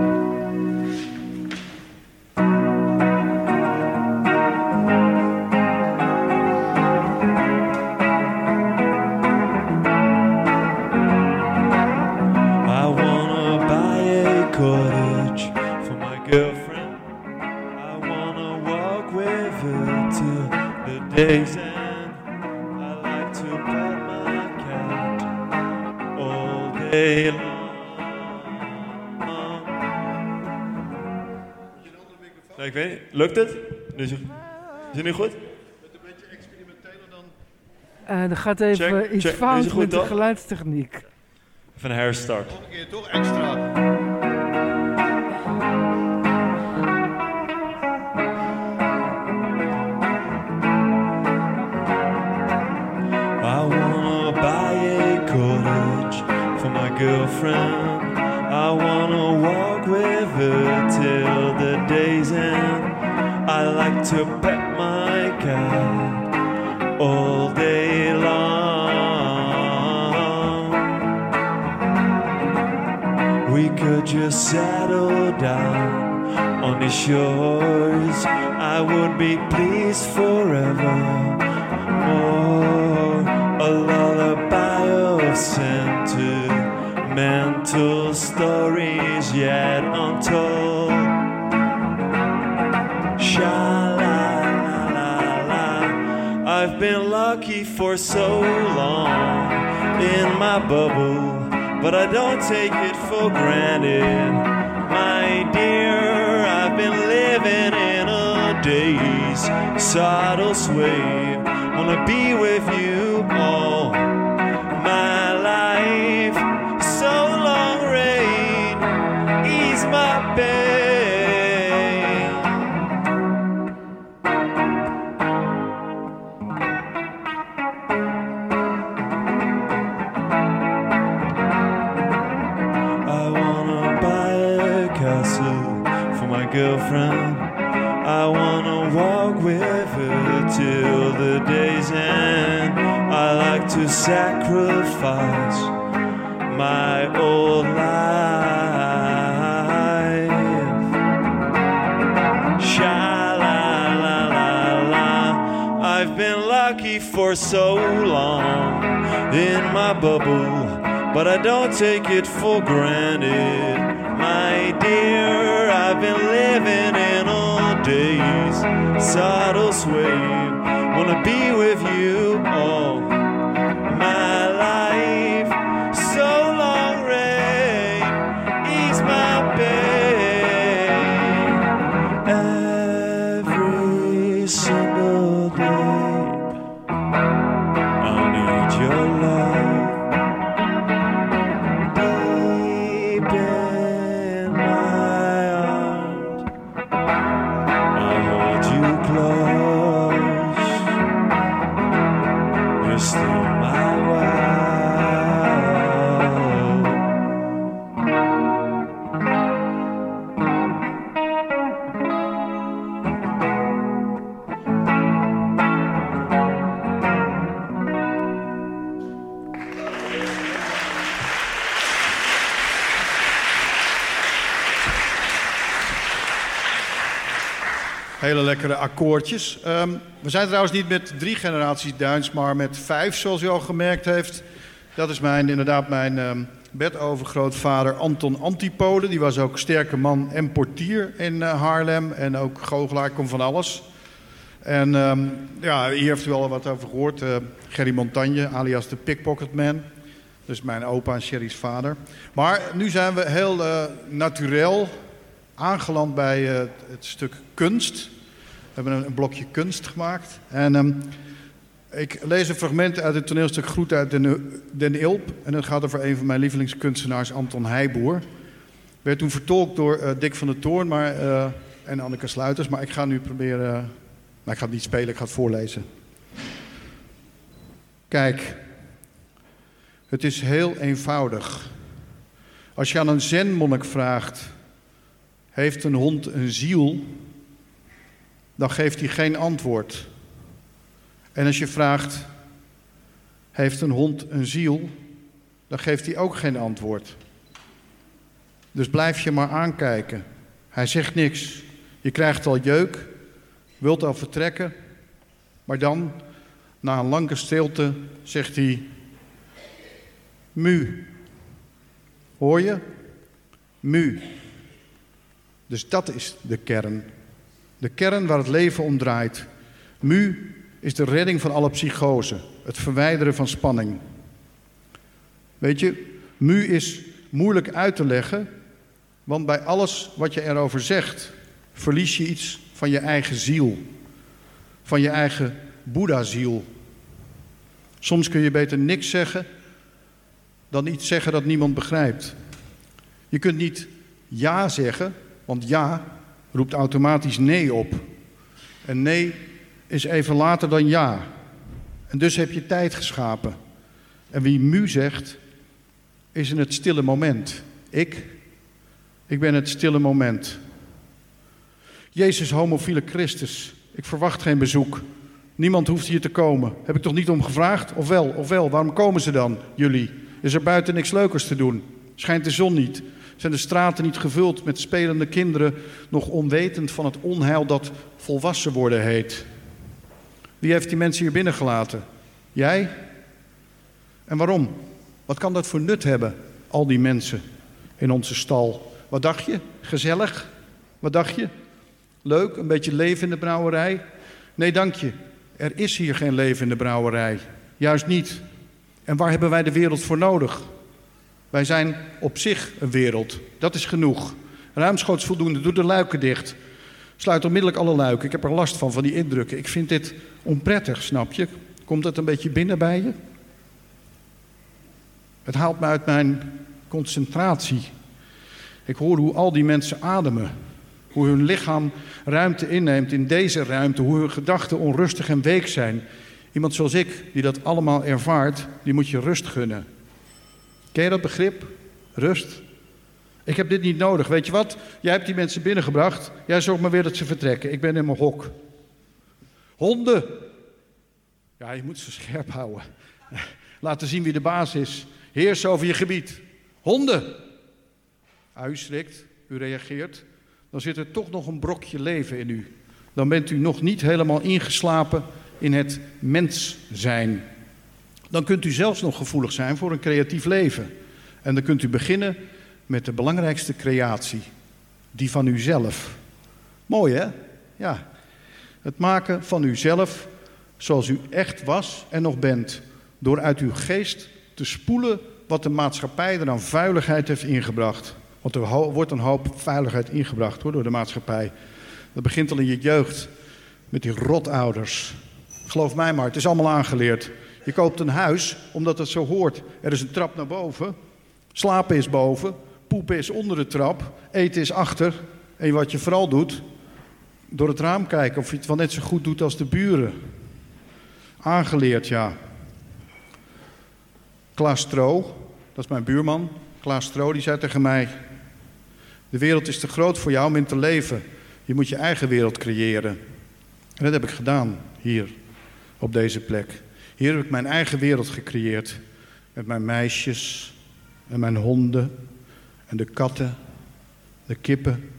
Speaker 6: Lukt het? Nu Is het, is het nu goed?
Speaker 5: En er gaat even
Speaker 6: Check,
Speaker 5: iets
Speaker 6: check.
Speaker 5: Fout
Speaker 6: goed,
Speaker 5: met de
Speaker 6: toch?
Speaker 5: geluidstechniek.
Speaker 6: Even een herstart.
Speaker 4: Een keer toch extra.
Speaker 6: I wanna buy a cottage for my girlfriend. I wanna walk with her till the day's end. I like to pet my cat all day long. We could just settle down on the shores. I would be pleased forever more. A lullaby of sentimental stories yet untold. Been lucky for so long in my bubble, but I don't take it for granted. My dear, I've been living in a daze, subtle sway. Wanna be with you all my life. So long rain, ease my pain. Girlfriend. I wanna walk with her till the day's end. I like to sacrifice my old life. Sha la la la. I've been lucky for so long in my bubble, but I don't take it for granted. Been living in all days, subtle sway. Wanna be with you all
Speaker 4: akkoordjes. Ehm, we zijn trouwens niet met drie generaties Duins, maar met vijf, zoals u al gemerkt heeft. Dat is mijn, inderdaad mijn ehm bedovergrootvader Anton Antipode. Die was ook sterke man en portier in eh, Haarlem. En ook goochelaar, kon van alles. En ehm, ja, hier heeft u al wat over gehoord. eh, Gerry Montagne, alias de Pickpocketman. Dus mijn opa en Sherry's vader. Maar nu zijn we heel eh naturel aangeland bij het stuk kunst. We hebben een, blokje kunst gemaakt. En ehm, ik lees een fragment uit het toneelstuk Groet uit Den, Ilp. En het gaat over een van mijn lievelingskunstenaars, Anton Heijboer. Werd toen vertolkt door eh, Dick van der Toorn maar, eh, en Anneke Sluiters. Maar ik ga nu proberen... maar ik ga het niet spelen, ik ga het voorlezen. Kijk, het is heel eenvoudig. Als je aan een zenmonnik vraagt... Heeft een hond een ziel? Dan geeft hij geen antwoord. En als je vraagt: Heeft een hond een ziel? Dan geeft hij ook geen antwoord. Dus blijf je maar aankijken. Hij zegt niks. Je krijgt al jeuk, wilt al vertrekken, maar dan, na een lange stilte, zegt hij: Mu. Hoor je? Mu. Dus dat is de kern. De kern waar het leven om draait. Mu is de redding van alle psychose, het verwijderen van spanning. Weet je, mu is moeilijk uit te leggen, want bij alles wat je erover zegt, verlies je iets van je eigen ziel, van je eigen Boeddha-ziel. Soms kun je beter niks zeggen dan iets zeggen dat niemand begrijpt. Je kunt niet ja zeggen, want ja roept automatisch nee op. En nee is even later dan ja. En dus heb je tijd geschapen. En wie mu zegt, is in het stille moment. Ik, ik ben het stille moment. Jezus, homofiele Christus, ik verwacht geen bezoek. Niemand hoeft hier te komen. Heb ik toch niet om gevraagd? Of wel, of wel, waarom komen ze dan, jullie? Is er buiten niks leukers te doen? Schijnt de zon niet? Zijn de straten niet gevuld met spelende kinderen, nog onwetend van het onheil dat volwassen worden heet? Wie heeft die mensen hier binnengelaten? Jij? En waarom? Wat kan dat voor nut hebben, al die mensen in onze stal? Wat dacht je? Gezellig? Wat dacht je? Leuk, een beetje leven in de brouwerij? Nee, dank je. Er is hier geen leven in de brouwerij. Juist niet. En waar hebben wij de wereld voor nodig? Wij zijn op zich een wereld. Dat is genoeg. Ruimschoots voldoende. Doe de luiken dicht. Sluit onmiddellijk alle luiken. Ik heb er last van, van die indrukken. Ik vind dit onprettig, snap je? Komt dat een beetje binnen bij je? Het haalt me uit mijn concentratie. Ik hoor hoe al die mensen ademen. Hoe hun lichaam ruimte inneemt in deze ruimte. Hoe hun gedachten onrustig en week zijn. Iemand zoals ik, die dat allemaal ervaart, die moet je rust gunnen. Ken je dat begrip? Rust? Ik heb dit niet nodig. Weet je wat? Jij hebt die mensen binnengebracht. Jij zorgt maar weer dat ze vertrekken. Ik ben in mijn hok. Honden. Ja, je moet ze scherp houden. Laten zien wie de baas is. Heers over je gebied. Honden. Ah, u schrikt, u reageert. Dan zit er toch nog een brokje leven in u. Dan bent u nog niet helemaal ingeslapen in het mens zijn. Dan kunt u zelfs nog gevoelig zijn voor een creatief leven. En dan kunt u beginnen met de belangrijkste creatie, die van uzelf. Mooi hè? Ja. Het maken van uzelf zoals u echt was en nog bent, door uit uw geest te spoelen wat de maatschappij er aan vuiligheid heeft ingebracht. Want er wordt een hoop vuiligheid ingebracht hoor, door de maatschappij. Dat begint al in je jeugd met die rotouders. Geloof mij maar, het is allemaal aangeleerd. Je koopt een huis omdat het zo hoort. Er is een trap naar boven, slapen is boven, poepen is onder de trap, eten is achter. En wat je vooral doet, door het raam kijken of je het wel net zo goed doet als de buren. Aangeleerd, ja. Klaas Stro, dat is mijn buurman. Klaas Stro, die zei tegen mij: De wereld is te groot voor jou om in te leven. Je moet je eigen wereld creëren. En dat heb ik gedaan hier, op deze plek. Hier heb ik mijn eigen wereld gecreëerd. Met mijn meisjes en mijn honden en de katten, de kippen,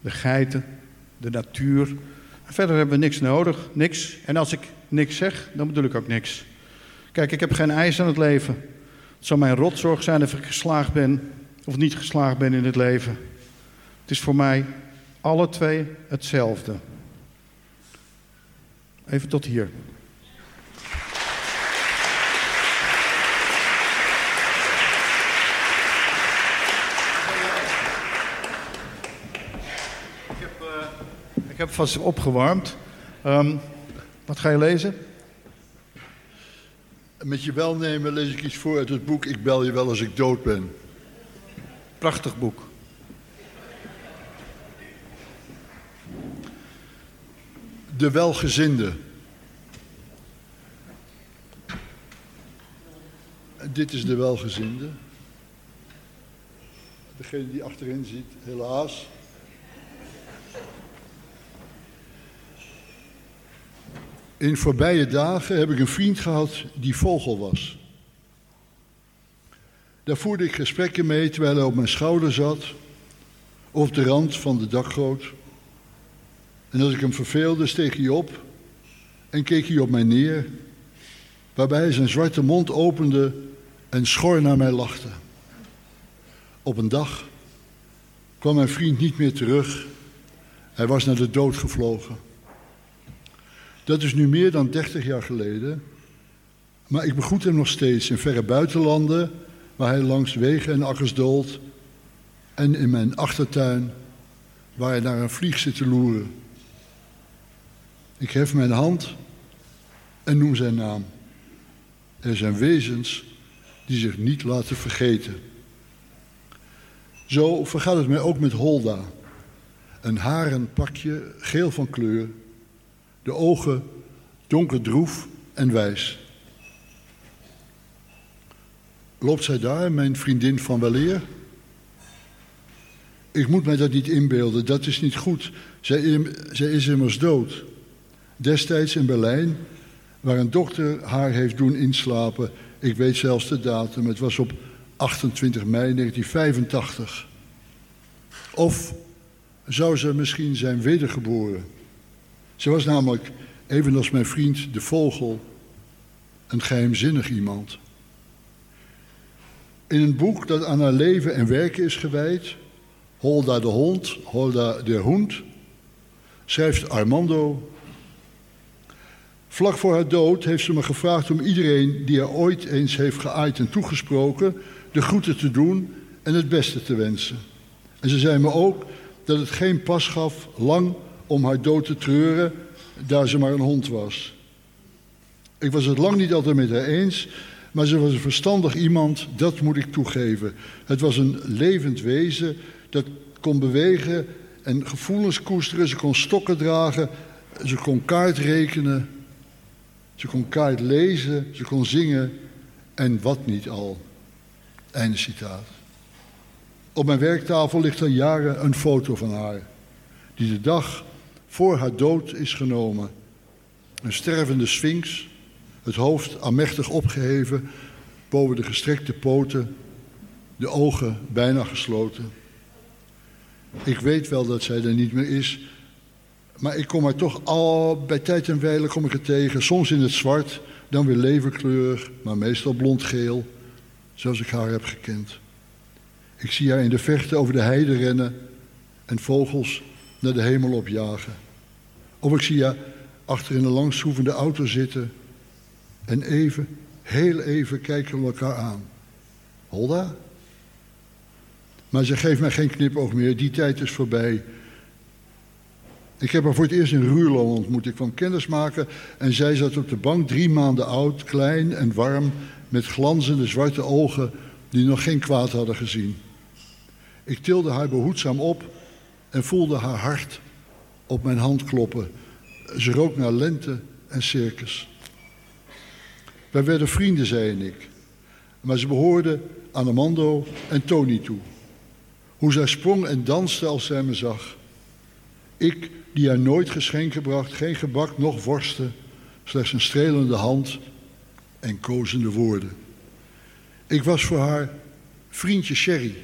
Speaker 4: de geiten, de natuur. En verder hebben we niks nodig, niks. En als ik niks zeg, dan bedoel ik ook niks. Kijk, ik heb geen eis aan het leven. Het zal mijn rotzorg zijn of ik geslaagd ben of niet geslaagd ben in het leven. Het is voor mij alle twee hetzelfde. Even tot hier. Ik heb vast opgewarmd. Um, wat ga je lezen?
Speaker 3: Met je welnemen lees ik iets voor uit het boek Ik bel je wel als ik dood ben.
Speaker 4: Prachtig boek.
Speaker 3: De welgezinde. Dit is de welgezinde. Degene die achterin ziet, helaas. In voorbije dagen heb ik een vriend gehad die vogel was. Daar voerde ik gesprekken mee terwijl hij op mijn schouder zat, of op de rand van de dakgoot. En als ik hem verveelde, steeg hij op en keek hij op mij neer, waarbij hij zijn zwarte mond opende en schor naar mij lachte. Op een dag kwam mijn vriend niet meer terug. Hij was naar de dood gevlogen. Dat is nu meer dan 30 jaar geleden. Maar ik begroet hem nog steeds in verre buitenlanden, waar hij langs wegen en akkers doolt. En in mijn achtertuin, waar hij naar een vlieg zit te loeren. Ik hef mijn hand en noem zijn naam. Er zijn wezens die zich niet laten vergeten. Zo vergaat het mij ook met Holda. Een haren pakje, geel van kleur, de ogen donkerdroef en wijs. Loopt zij daar, mijn vriendin van weleer? Ik moet mij dat niet inbeelden, dat is niet goed. Zij, zij is immers dood. Destijds in Berlijn, waar een dokter haar heeft doen inslapen. Ik weet zelfs de datum, het was op 28 mei 1985. Of zou ze misschien zijn wedergeboren? Ze was namelijk, evenals mijn vriend de vogel, een geheimzinnig iemand. In een boek dat aan haar leven en werken is gewijd, Holda de hond, Holda de hond, schrijft Armando. Vlak voor haar dood heeft ze me gevraagd om iedereen die haar ooit eens heeft geaaid en toegesproken, de groeten te doen en het beste te wensen. En ze zei me ook dat het geen pas gaf lang om haar dood te treuren, daar ze maar een hond was. Ik was het lang niet altijd met haar eens, maar ze was een verstandig iemand, dat moet ik toegeven. Het was een levend wezen dat kon bewegen en gevoelens koesteren. Ze kon stokken dragen, ze kon kaart rekenen, ze kon kaart lezen, ze kon zingen en wat niet al. Einde citaat. Op mijn werktafel ligt al jaren een foto van haar, die de dag voor haar dood is genomen. Een stervende sphinx, het hoofd aanmächtig opgeheven boven de gestrekte poten, de ogen bijna gesloten. Ik weet wel dat zij er niet meer is, maar ik kom haar toch al bij tijd en wijle kom ik er tegen. Soms in het zwart, dan weer leverkleurig, maar meestal blondgeel, zoals ik haar heb gekend. Ik zie haar in de vechten over de heide rennen en vogels naar de hemel opjagen. Of ik zie haar achter in een langschroevende auto zitten en even, heel even kijken we elkaar aan. Holda? Maar ze geeft mij geen knipoog meer, die tijd is voorbij. Ik heb haar voor het eerst in Ruurlo ontmoet. Ik kwam kennis maken en zij zat op de bank, drie maanden oud, klein en warm, met glanzende zwarte ogen die nog geen kwaad hadden gezien. Ik tilde haar behoedzaam op en voelde haar hart op mijn hand kloppen. Ze rook naar lente en circus. Wij werden vrienden, zei en ik. Maar ze behoorden aan Amando en Tony toe. Hoe zij sprong en danste als zij me zag. Ik, die haar nooit geschenken bracht, geen gebak, noch worsten, slechts een strelende hand en kozende woorden. Ik was voor haar vriendje Sherry.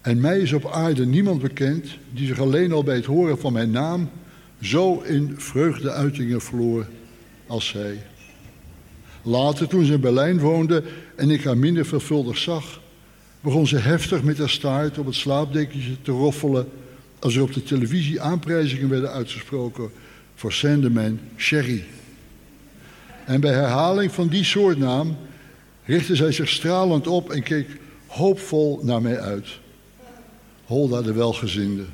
Speaker 3: En mij is op aarde niemand bekend die zich alleen al bij het horen van mijn naam zo in vreugdeuitingen verloor als zij. Later, toen ze in Berlijn woonde en ik haar minder vervuldig zag, begon ze heftig met haar staart op het slaapdekentje te roffelen als er op de televisie aanprijzingen werden uitgesproken voor Sandeman Sherry. En bij herhaling van die soortnaam richtte zij zich stralend op en keek hoopvol naar mij uit. Holda de welgezinde.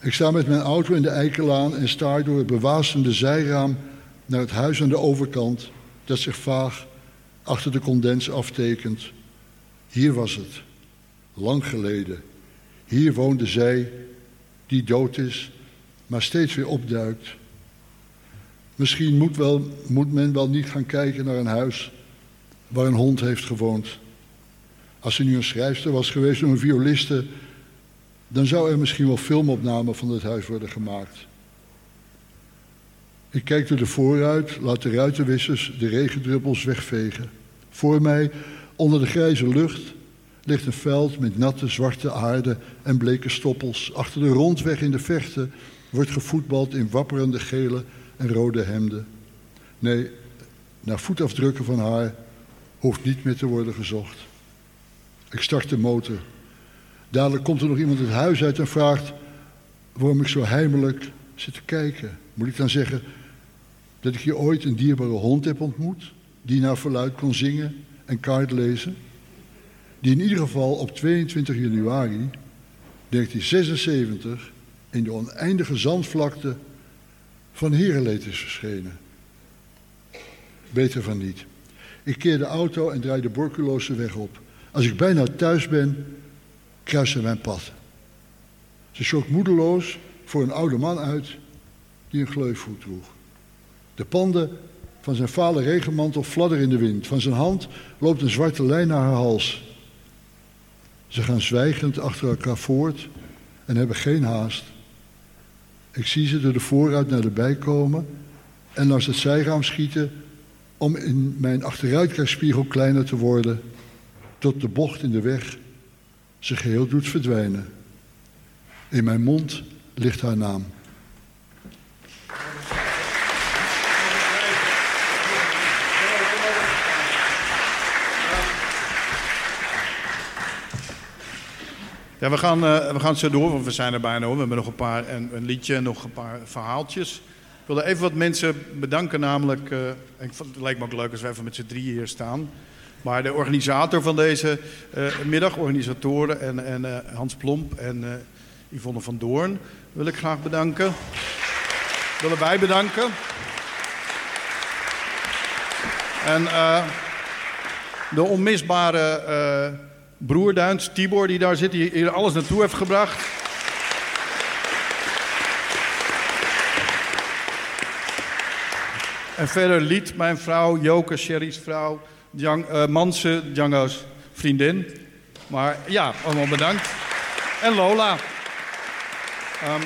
Speaker 3: Ik sta met mijn auto in de Eikelaan en staar door het bewaasende zijraam naar het huis aan de overkant dat zich vaag achter de condens aftekent. Hier was het, lang geleden. Hier woonde zij, die dood is, maar steeds weer opduikt. Misschien moet, wel, moet men wel niet gaan kijken naar een huis waar een hond heeft gewoond. Als ze nu een schrijfster was geweest of een violiste, dan zou er misschien wel filmopnamen van het huis worden gemaakt. Ik kijk door de vooruit, laat de ruitenwissers de regendruppels wegvegen. Voor mij, onder de grijze lucht, ligt een veld met natte zwarte aarde en bleke stoppels. Achter de rondweg in de vechten wordt gevoetbald in wapperende gele en rode hemden. Nee, naar voetafdrukken van haar hoeft niet meer te worden gezocht. Ik start de motor. Dadelijk komt er nog iemand het huis uit en vraagt waarom ik zo heimelijk zit te kijken. Moet ik dan zeggen dat ik hier ooit een dierbare hond heb ontmoet, die naar verluid kon zingen en kaart lezen? Die in ieder geval op 22 januari 1976 in de oneindige zandvlakte van Herenleed is verschenen. Beter van niet. Ik keer de auto en draai de borculoze weg op. Als ik bijna thuis ben, kruist ze mijn pad. Ze schrok moedeloos voor een oude man uit die een gleufvoet droeg. De panden van zijn vale regenmantel fladderen in de wind. Van zijn hand loopt een zwarte lijn naar haar hals. Ze gaan zwijgend achter elkaar voort en hebben geen haast. Ik zie ze door de vooruit naar de bij komen en langs het zijraam schieten om in mijn achteruitkijkspiegel kleiner te worden, tot de bocht in de weg ze geheel doet verdwijnen. In mijn mond ligt haar naam.
Speaker 4: Ja, we gaan, uh, we gaan zo door, want we zijn er bijna hoor. We hebben nog een paar een, een liedje en nog een paar verhaaltjes. Ik wilde even wat mensen bedanken, namelijk. Eh, het lijkt me ook leuk als we even met z'n drieën hier staan. Maar de organisator van deze uh, middag, organisatoren en, en Hans Plomp en Yvonne van Doorn... wil ik graag bedanken. Willen wij bedanken. En de onmisbare broer Duins, Tibor, die daar zit, die hier alles naartoe heeft gebracht. En verder Lied, mijn vrouw, Joke, Sherry's vrouw, Djang, uh, Manse, Django's vriendin. Maar ja, allemaal bedankt. En Lola. Um,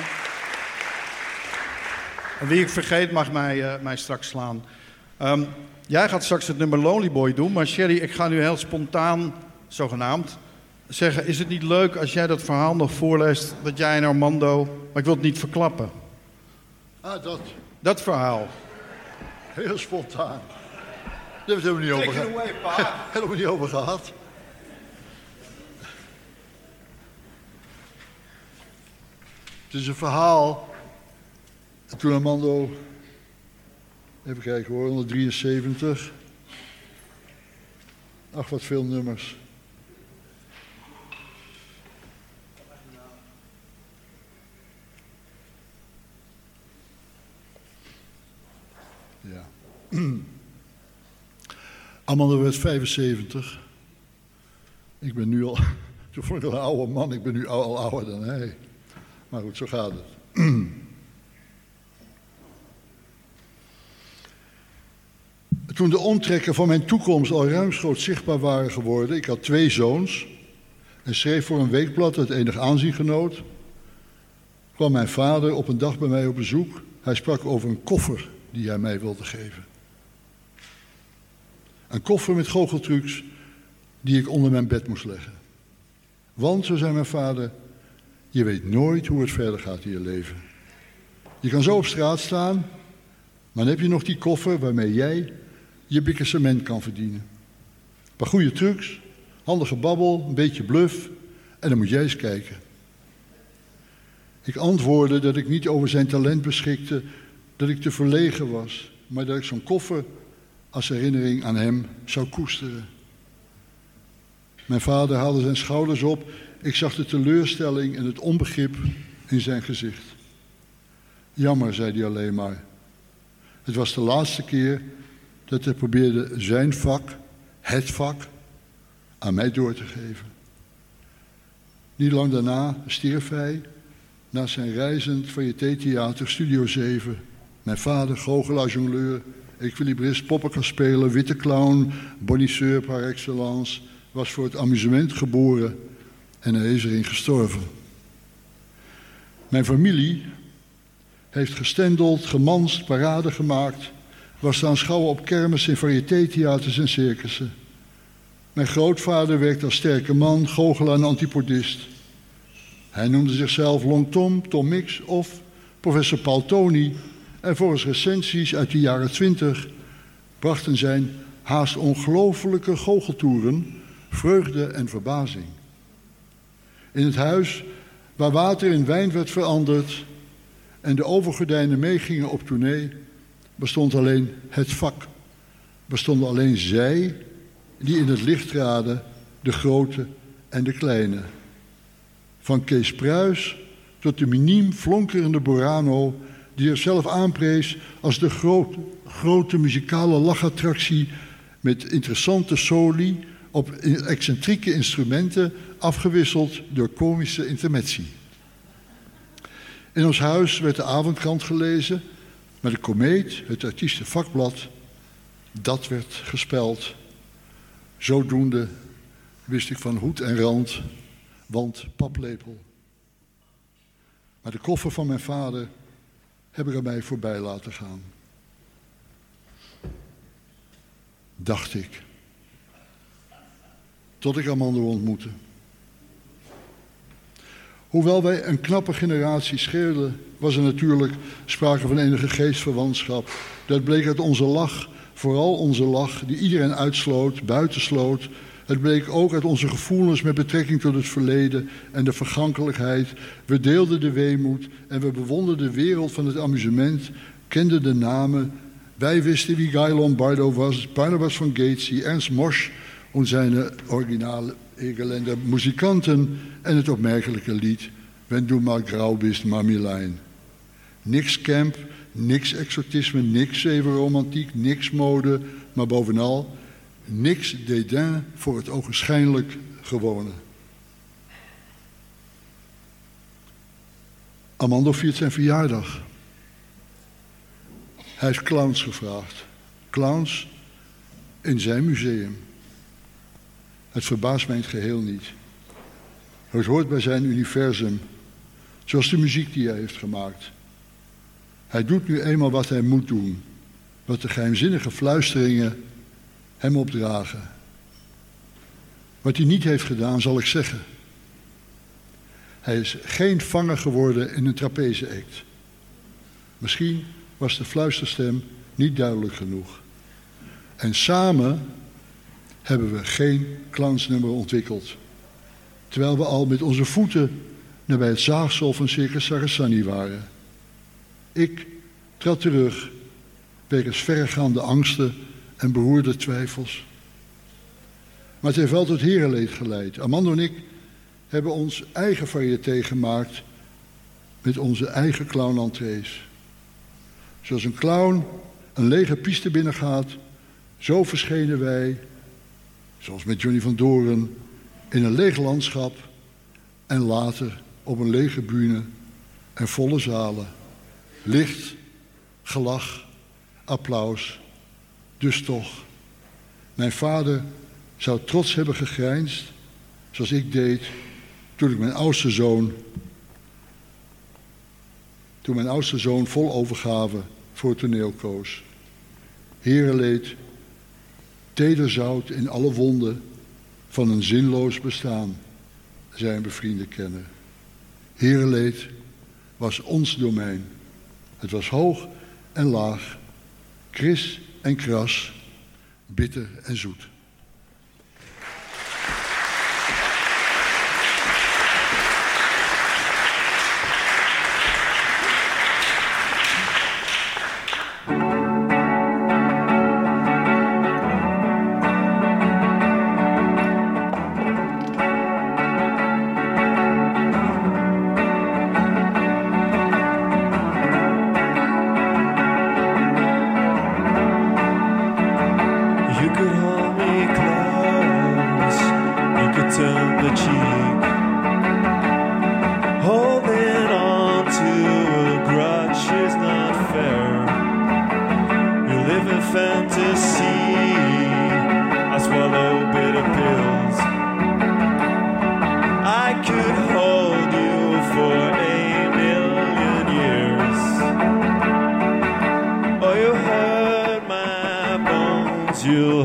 Speaker 4: wie ik vergeet mag mij, uh, mij straks slaan. Um, jij gaat straks het nummer Lonely Boy doen, maar Sherry, ik ga nu heel spontaan zogenaamd, zeggen: Is het niet leuk als jij dat verhaal nog voorleest dat jij en Armando. Maar ik wil het niet verklappen.
Speaker 3: Ah, dat.
Speaker 4: Dat verhaal.
Speaker 3: Heel spontaan. Daar hebben we niet over gehad. <laughs> hebben we niet over gehad. Het is een verhaal. Toen Armando. Even kijken hoor, 173. Ach, wat veel nummers. Ja. <clears throat> Amanda werd 75. Ik ben nu al. Toen vond ik een oude man, ik ben nu al, al ouder dan hij. Maar goed, zo gaat het. <clears throat> Toen de omtrekken van mijn toekomst al ruimschoots zichtbaar waren geworden, ik had twee zoons en schreef voor een weekblad dat enig aanzien genoot, kwam mijn vader op een dag bij mij op bezoek. Hij sprak over een koffer die hij mij wilde geven. Een koffer met goocheltrucs die ik onder mijn bed moest leggen. Want, zo zei mijn vader, je weet nooit hoe het verder gaat in je leven. Je kan zo op straat staan, maar dan heb je nog die koffer waarmee jij je bikke cement kan verdienen. Een paar goede trucs, handige babbel, een beetje bluff en dan moet jij eens kijken. Ik antwoordde dat ik niet over zijn talent beschikte, dat ik te verlegen was, maar dat ik zo'n koffer als herinnering aan hem zou koesteren. Mijn vader haalde zijn schouders op. Ik zag de teleurstelling en het onbegrip in zijn gezicht. Jammer, zei hij alleen maar. Het was de laatste keer dat hij probeerde zijn vak, het vak, aan mij door te geven. Niet lang daarna stierf hij na zijn reizend variété-theater Studio 7 mijn vader, goochelaar, jongleur, equilibrist, poppen kan spelen, witte clown, bonisseur par excellence, was voor het amusement geboren en hij is erin gestorven. Mijn familie heeft gestendeld, gemanst, parade gemaakt, was te aanschouwen op kermis in variété-theaters en circussen. Mijn grootvader werkte als sterke man, goochelaar en antipodist. Hij noemde zichzelf Long Tom, Tom Mix of professor Paul Tony en volgens recensies uit de jaren twintig brachten zijn haast ongelofelijke goocheltoeren vreugde en verbazing. In het huis waar water in wijn werd veranderd en de overgordijnen meegingen op tournee, bestond alleen het vak. Bestonden alleen zij die in het licht traden, de grote en de kleine. Van Kees Pruis tot de miniem flonkerende Borano die zichzelf aanprees als de grote, grote muzikale lachattractie met interessante soli op excentrieke instrumenten, afgewisseld door komische intermezzi. In ons huis werd de avondkrant gelezen, maar de komeet, het artiestenvakblad, dat werd gespeld. Zodoende wist ik van hoed en rand, want paplepel. Maar de koffer van mijn vader heb ik er mij voorbij laten gaan. Dacht ik. Tot ik Amanda ontmoette. Hoewel wij een knappe generatie scheerden, was er natuurlijk sprake van enige geestverwantschap. Dat bleek uit onze lach, vooral onze lach, die iedereen uitsloot, buitensloot, Het bleek ook uit onze gevoelens met betrekking tot het verleden en de vergankelijkheid. We deelden de weemoed en we bewonderden de wereld van het amusement, kenden de namen. Wij wisten wie Guy Lombardo was, Barnabas van Gatesy, Ernst Mosch en zijn originale Egelender muzikanten en het opmerkelijke lied Wenn du mal grauw bist, Mamilein. Niks camp, niks exotisme, niks zevenromantiek, niks mode, maar bovenal niks dédain voor het ogenschijnlijk gewone. Amando viert zijn verjaardag. Hij heeft clowns gevraagd. Clowns in zijn museum. Het verbaast mij in het geheel niet. Het hoort bij zijn universum, zoals de muziek die hij heeft gemaakt. Hij doet nu eenmaal wat hij moet doen, wat de geheimzinnige fluisteringen hem opdragen. Wat hij niet heeft gedaan, zal ik zeggen. Hij is geen vanger geworden in een trapeze-act. Misschien was de fluisterstem niet duidelijk genoeg. En samen hebben we geen clownsnummer ontwikkeld. Terwijl we al met onze voeten naar bij het zaagsel van Circus Sarasani waren. Ik trad terug wegens verregaande angsten en beroerde twijfels. Maar het heeft wel tot herenleed geleid. Amando en ik hebben ons eigen variété gemaakt met onze eigen clownentrees. Zoals een clown een lege piste binnengaat, zo verschenen wij, zoals met Johnny van Doren, in een leeg landschap en later op een lege bühne en volle zalen. Licht, gelach, applaus. Dus toch, mijn vader zou trots hebben gegrijnsd, zoals ik deed toen ik mijn oudste zoon, toen mijn oudste zoon vol overgave voor het toneel koos. Herenleed, tederzout in alle wonden van een zinloos bestaan, zei een bevriende kenner. Herenleed was ons domein. Het was hoog en laag, kris en kras, bitter en zoet.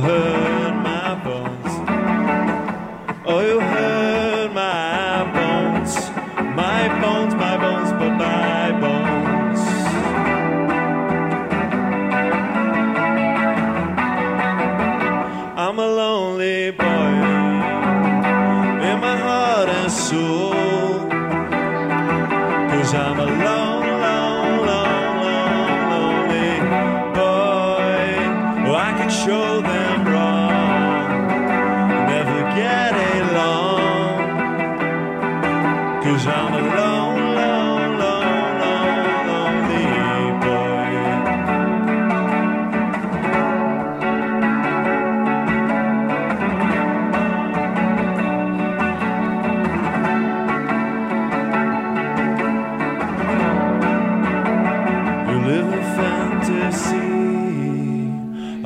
Speaker 6: heard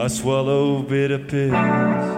Speaker 6: I swallow bitter pills.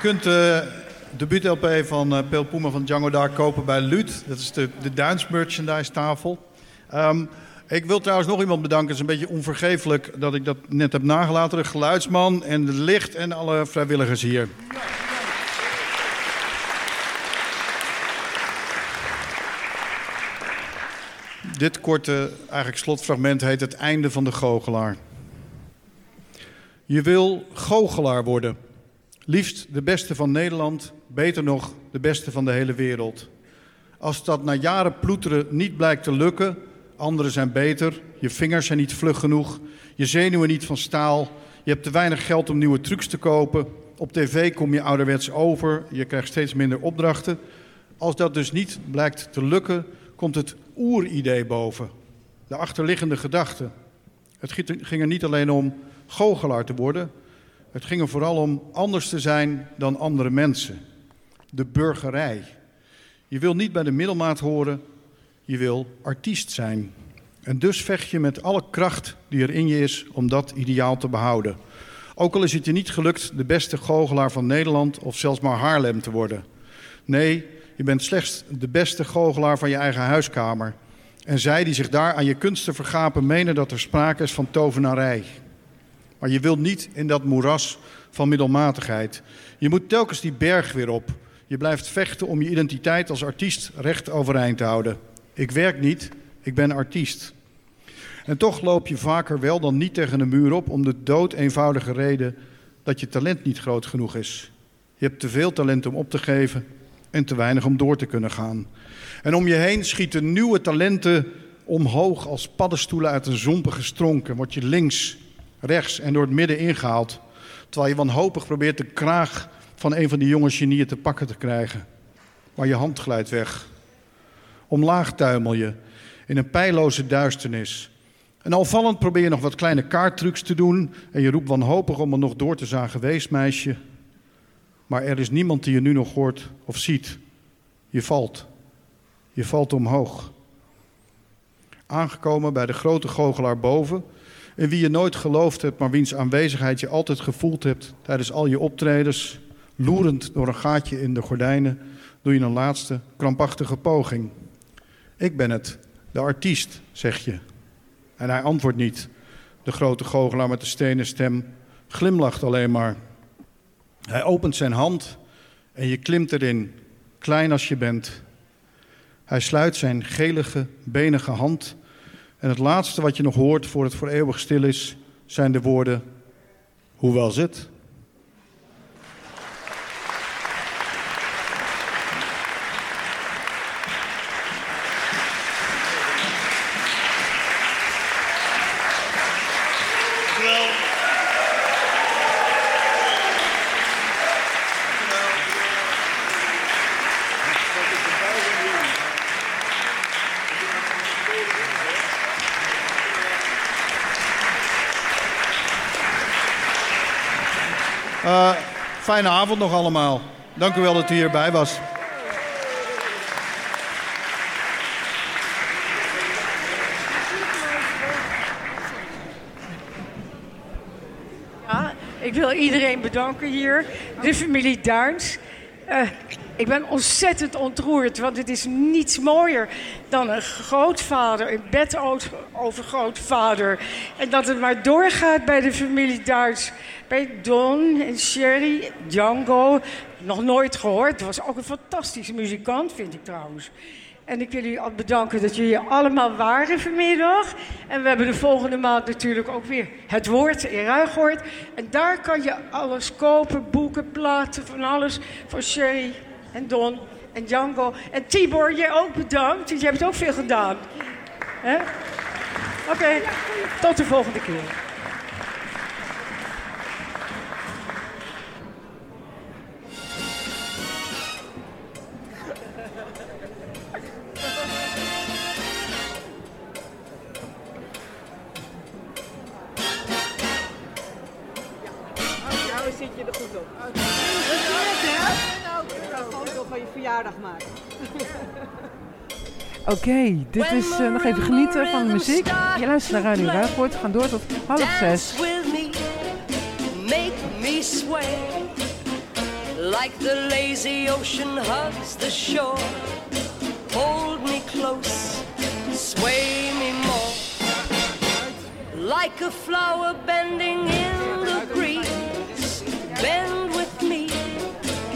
Speaker 4: Kunt de debuut-LP van eh Peel Poema van Django daar kopen bij Luut. Dat is de, de Duins merchandise tafel. Ehm, ik wil trouwens nog iemand bedanken. Het is een beetje onvergeeflijk dat ik dat net heb nagelaten. De geluidsman en de licht en alle vrijwilligers hier. Dit korte eigenlijk slotfragment heet het einde van de goochelaar. Je wil goochelaar worden. Liefst de beste van Nederland, beter nog de beste van de hele wereld. Als dat na jaren ploeteren niet blijkt te lukken, anderen zijn beter, je vingers zijn niet vlug genoeg, je zenuwen niet van staal, je hebt te weinig geld om nieuwe trucs te kopen, op tv kom je ouderwets over, je krijgt steeds minder opdrachten. Als dat dus niet blijkt te lukken, komt het oeridee boven, de achterliggende gedachte. Het ging er niet alleen om goochelaar te worden, het ging er vooral om anders te zijn dan andere mensen. De burgerij. Je wil niet bij de middelmaat horen, je wil artiest zijn. En dus vecht je met alle kracht die er in je is om dat ideaal te behouden. Ook al is het je niet gelukt de beste goochelaar van Nederland of zelfs maar Haarlem te worden. Nee, je bent slechts de beste goochelaar van je eigen huiskamer. En zij die zich daar aan je kunsten vergapen menen dat er sprake is van tovenarij. Maar je wilt niet in dat moeras van middelmatigheid. Je moet telkens die berg weer op. Je blijft vechten om je identiteit als artiest recht overeind te houden. Ik werk niet, ik ben artiest. En toch loop je vaker wel dan niet tegen een muur op om de dood eenvoudige reden dat je talent niet groot genoeg is. Je hebt te veel talent om op te geven en te weinig om door te kunnen gaan. En om je heen schieten nieuwe talenten omhoog als paddenstoelen uit een zompige stronk. En word je links, rechts en door het midden ingehaald. Terwijl je wanhopig probeert de kraag van een van die jonge genieën te pakken te krijgen. Maar je hand glijdt weg. Omlaag tuimel je in een pijloze duisternis. En alvallend probeer je nog wat kleine kaarttrucs te doen. En je roept wanhopig om er nog door te zagen, wees meisje. Maar er is niemand die je nu nog hoort of ziet. Je valt. Je valt omhoog. Aangekomen bij de grote goochelaar boven. In wie je nooit geloofd hebt, maar wiens aanwezigheid je altijd gevoeld hebt tijdens al je optredens. Loerend door een gaatje in de gordijnen doe je een laatste krampachtige poging. Ik ben het, de artiest, zeg je. En hij antwoordt niet. De grote goochelaar met de stenen stem glimlacht alleen maar. Hij opent zijn hand en je klimt erin, klein als je bent. Hij sluit zijn gelige, benige hand. En het laatste wat je nog hoort voor het voor eeuwig stil is, zijn de woorden: Hoe was het? Uh, fijne avond nog allemaal. Dank u wel dat u hierbij was.
Speaker 1: Ja, ik wil iedereen bedanken hier. De familie Duins. Eh, ik ben ontzettend ontroerd, want het is niets mooier dan een grootvader, een bed over grootvader. En dat het maar doorgaat bij de familie Duits. Bij Don en Sherry, Django. Nog nooit gehoord. Was ook een fantastische muzikant, vind ik trouwens. En ik wil jullie al bedanken dat jullie allemaal waren vanmiddag. En we hebben de volgende maand natuurlijk ook weer het woord in Ruigoord. En daar kan je alles kopen, boeken, platen, van alles. Voor Sherry en Don en Django. En Tibor, jij ook bedankt, want jij hebt ook veel gedaan. Hè? Oké, tot de volgende keer.
Speaker 7: Nou zit je er goed op. Nou, een foto van je verjaardag maken.
Speaker 5: Oké, dit is eh, nog even genieten van de muziek. Je luistert naar Radio Ruigwoord. We gaan door tot half zes.
Speaker 8: Me, make me sway, like the lazy ocean hugs the shore. Hold me close, sway me more, like a flower bending in the breeze. Bend with me,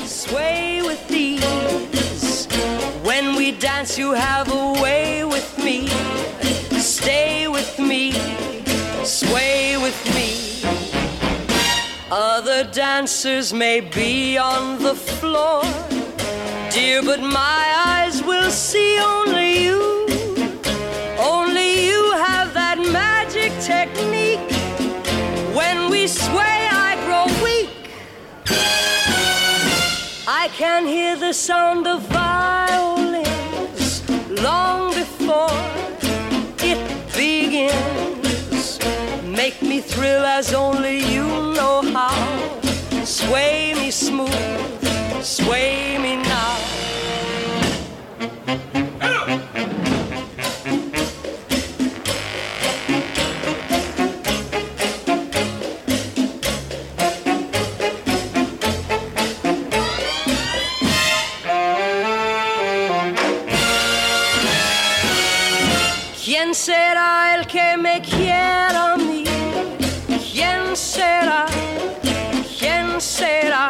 Speaker 8: sway with ease. We dance, you have a way with me. Stay with me, sway with me. Other dancers may be on the floor, dear, but my eyes will see only you. Only you have that magic technique. When we sway, I grow weak. I can hear the sound of violins begins. Make me thrill as only you know how. Sway me smooth, sway me now. Que me a mí? ¿Quién será? ¿Quién será?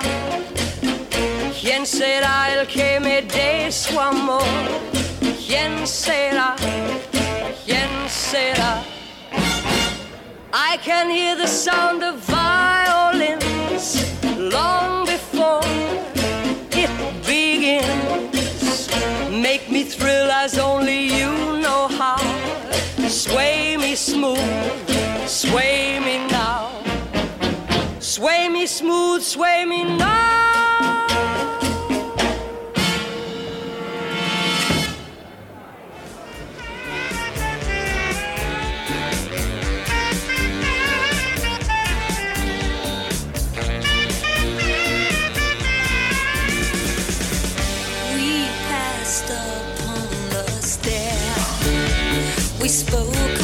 Speaker 8: ¿Quién será el que me dé su amor? ¿Quién será? ¿Quién será? I can hear the sound of violins long smooth, sway me now. Sway me smooth, sway me now.
Speaker 9: We passed upon the stair. We spoke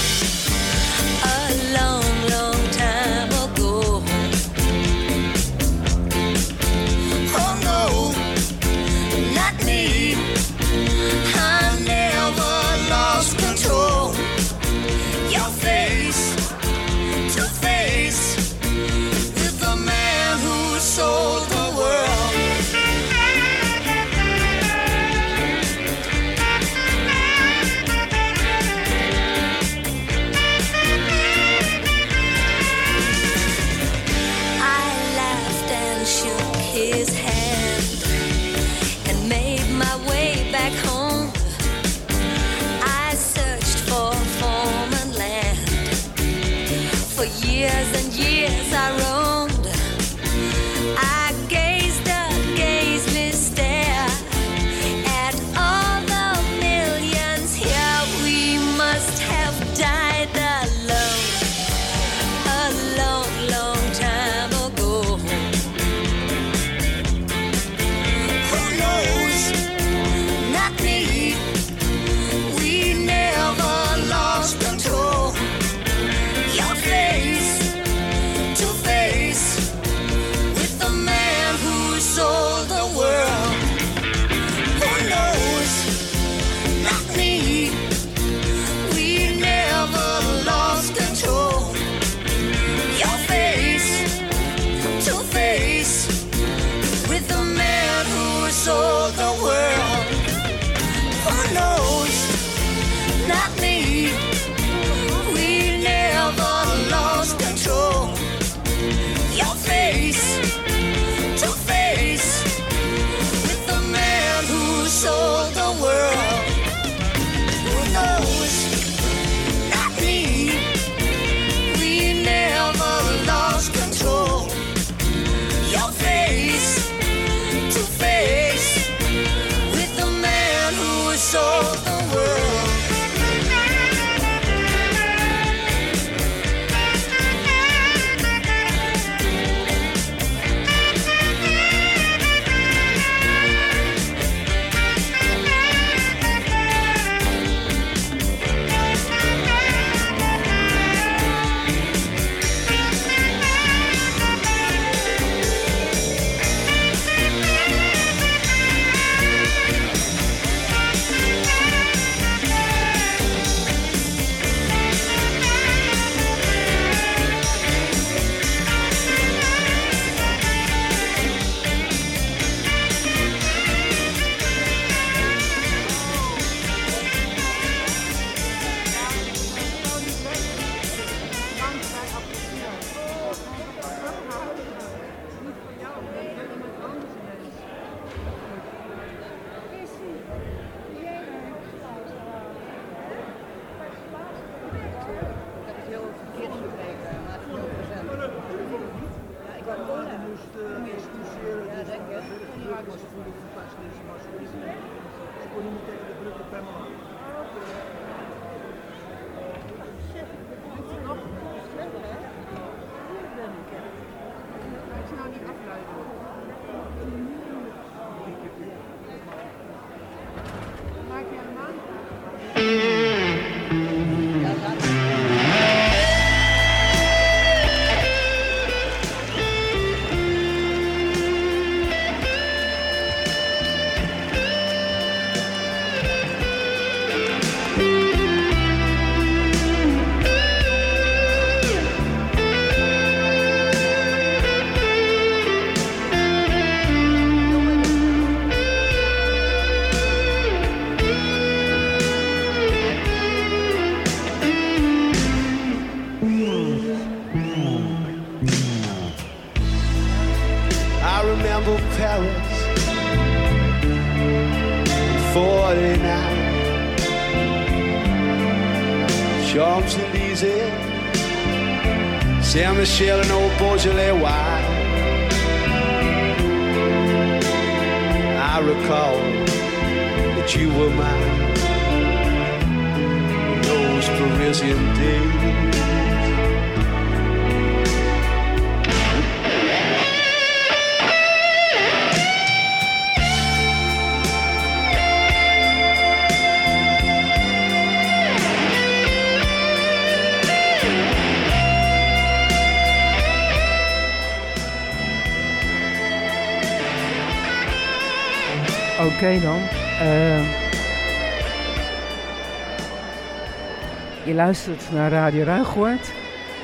Speaker 5: luistert naar Radio Ruigoord.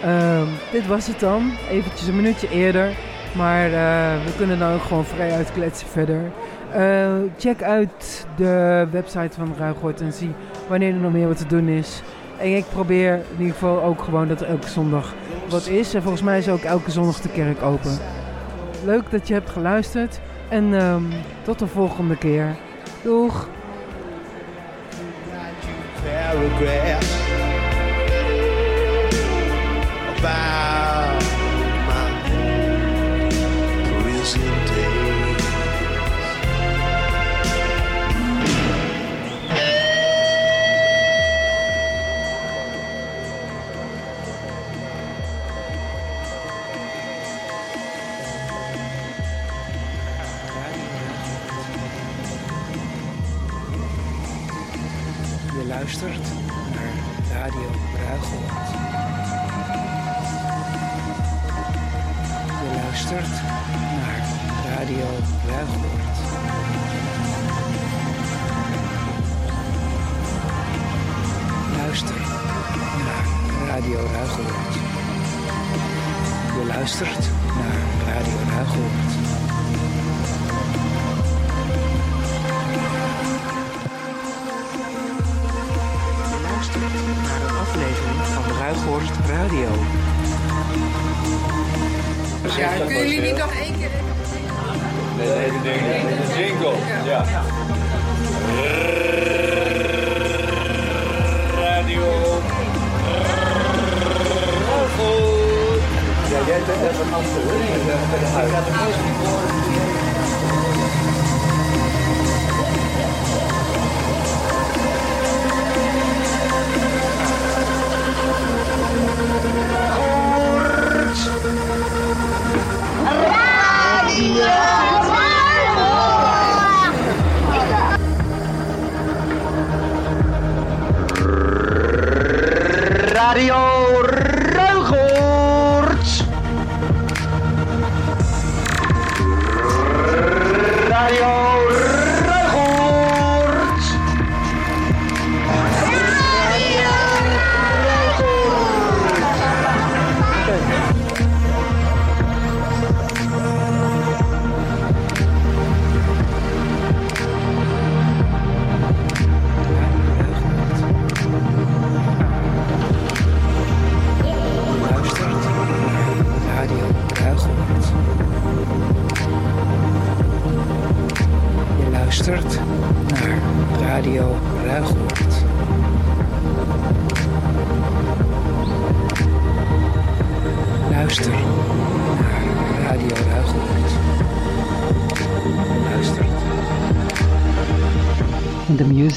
Speaker 5: Ehm, dit was het dan. Eventjes een minuutje eerder. Maar eh, we kunnen dan ook gewoon vrij uitkletsen verder. Eh, check uit de website van Ruigoord en zie wanneer er nog meer wat te doen is. En ik probeer in ieder geval ook gewoon dat er elke zondag wat is. En volgens mij is ook elke zondag de kerk open. Leuk dat je hebt geluisterd. En ehm, tot de volgende keer. Doeg!
Speaker 10: Luistert naar Radio Ruigoord. Luister naar Radio Ruigoord. Je luistert naar Radio Ruigoord. Je luistert naar een aflevering van Ruigoord Radio.
Speaker 11: Ja, kunnen jullie niet nog één keer...
Speaker 12: Nee, nee, de ding. De jingle. Ja. Radio. Ja, jij bent even de huid.
Speaker 5: Radio Ruigoort.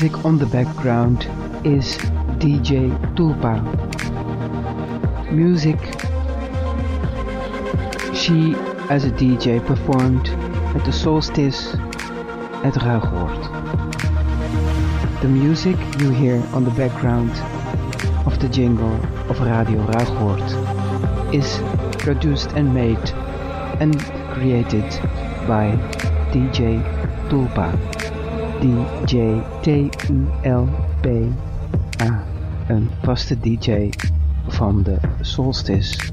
Speaker 10: Music on the background is DJ Tulpa. music she as a DJ performed at the solstice at Ruigoord. The music you hear on the background of the jingle of Radio Ruigoord is produced and made and created by DJ Tulpa. DJ T-U-L-P-A. Een vaste DJ van de Solstice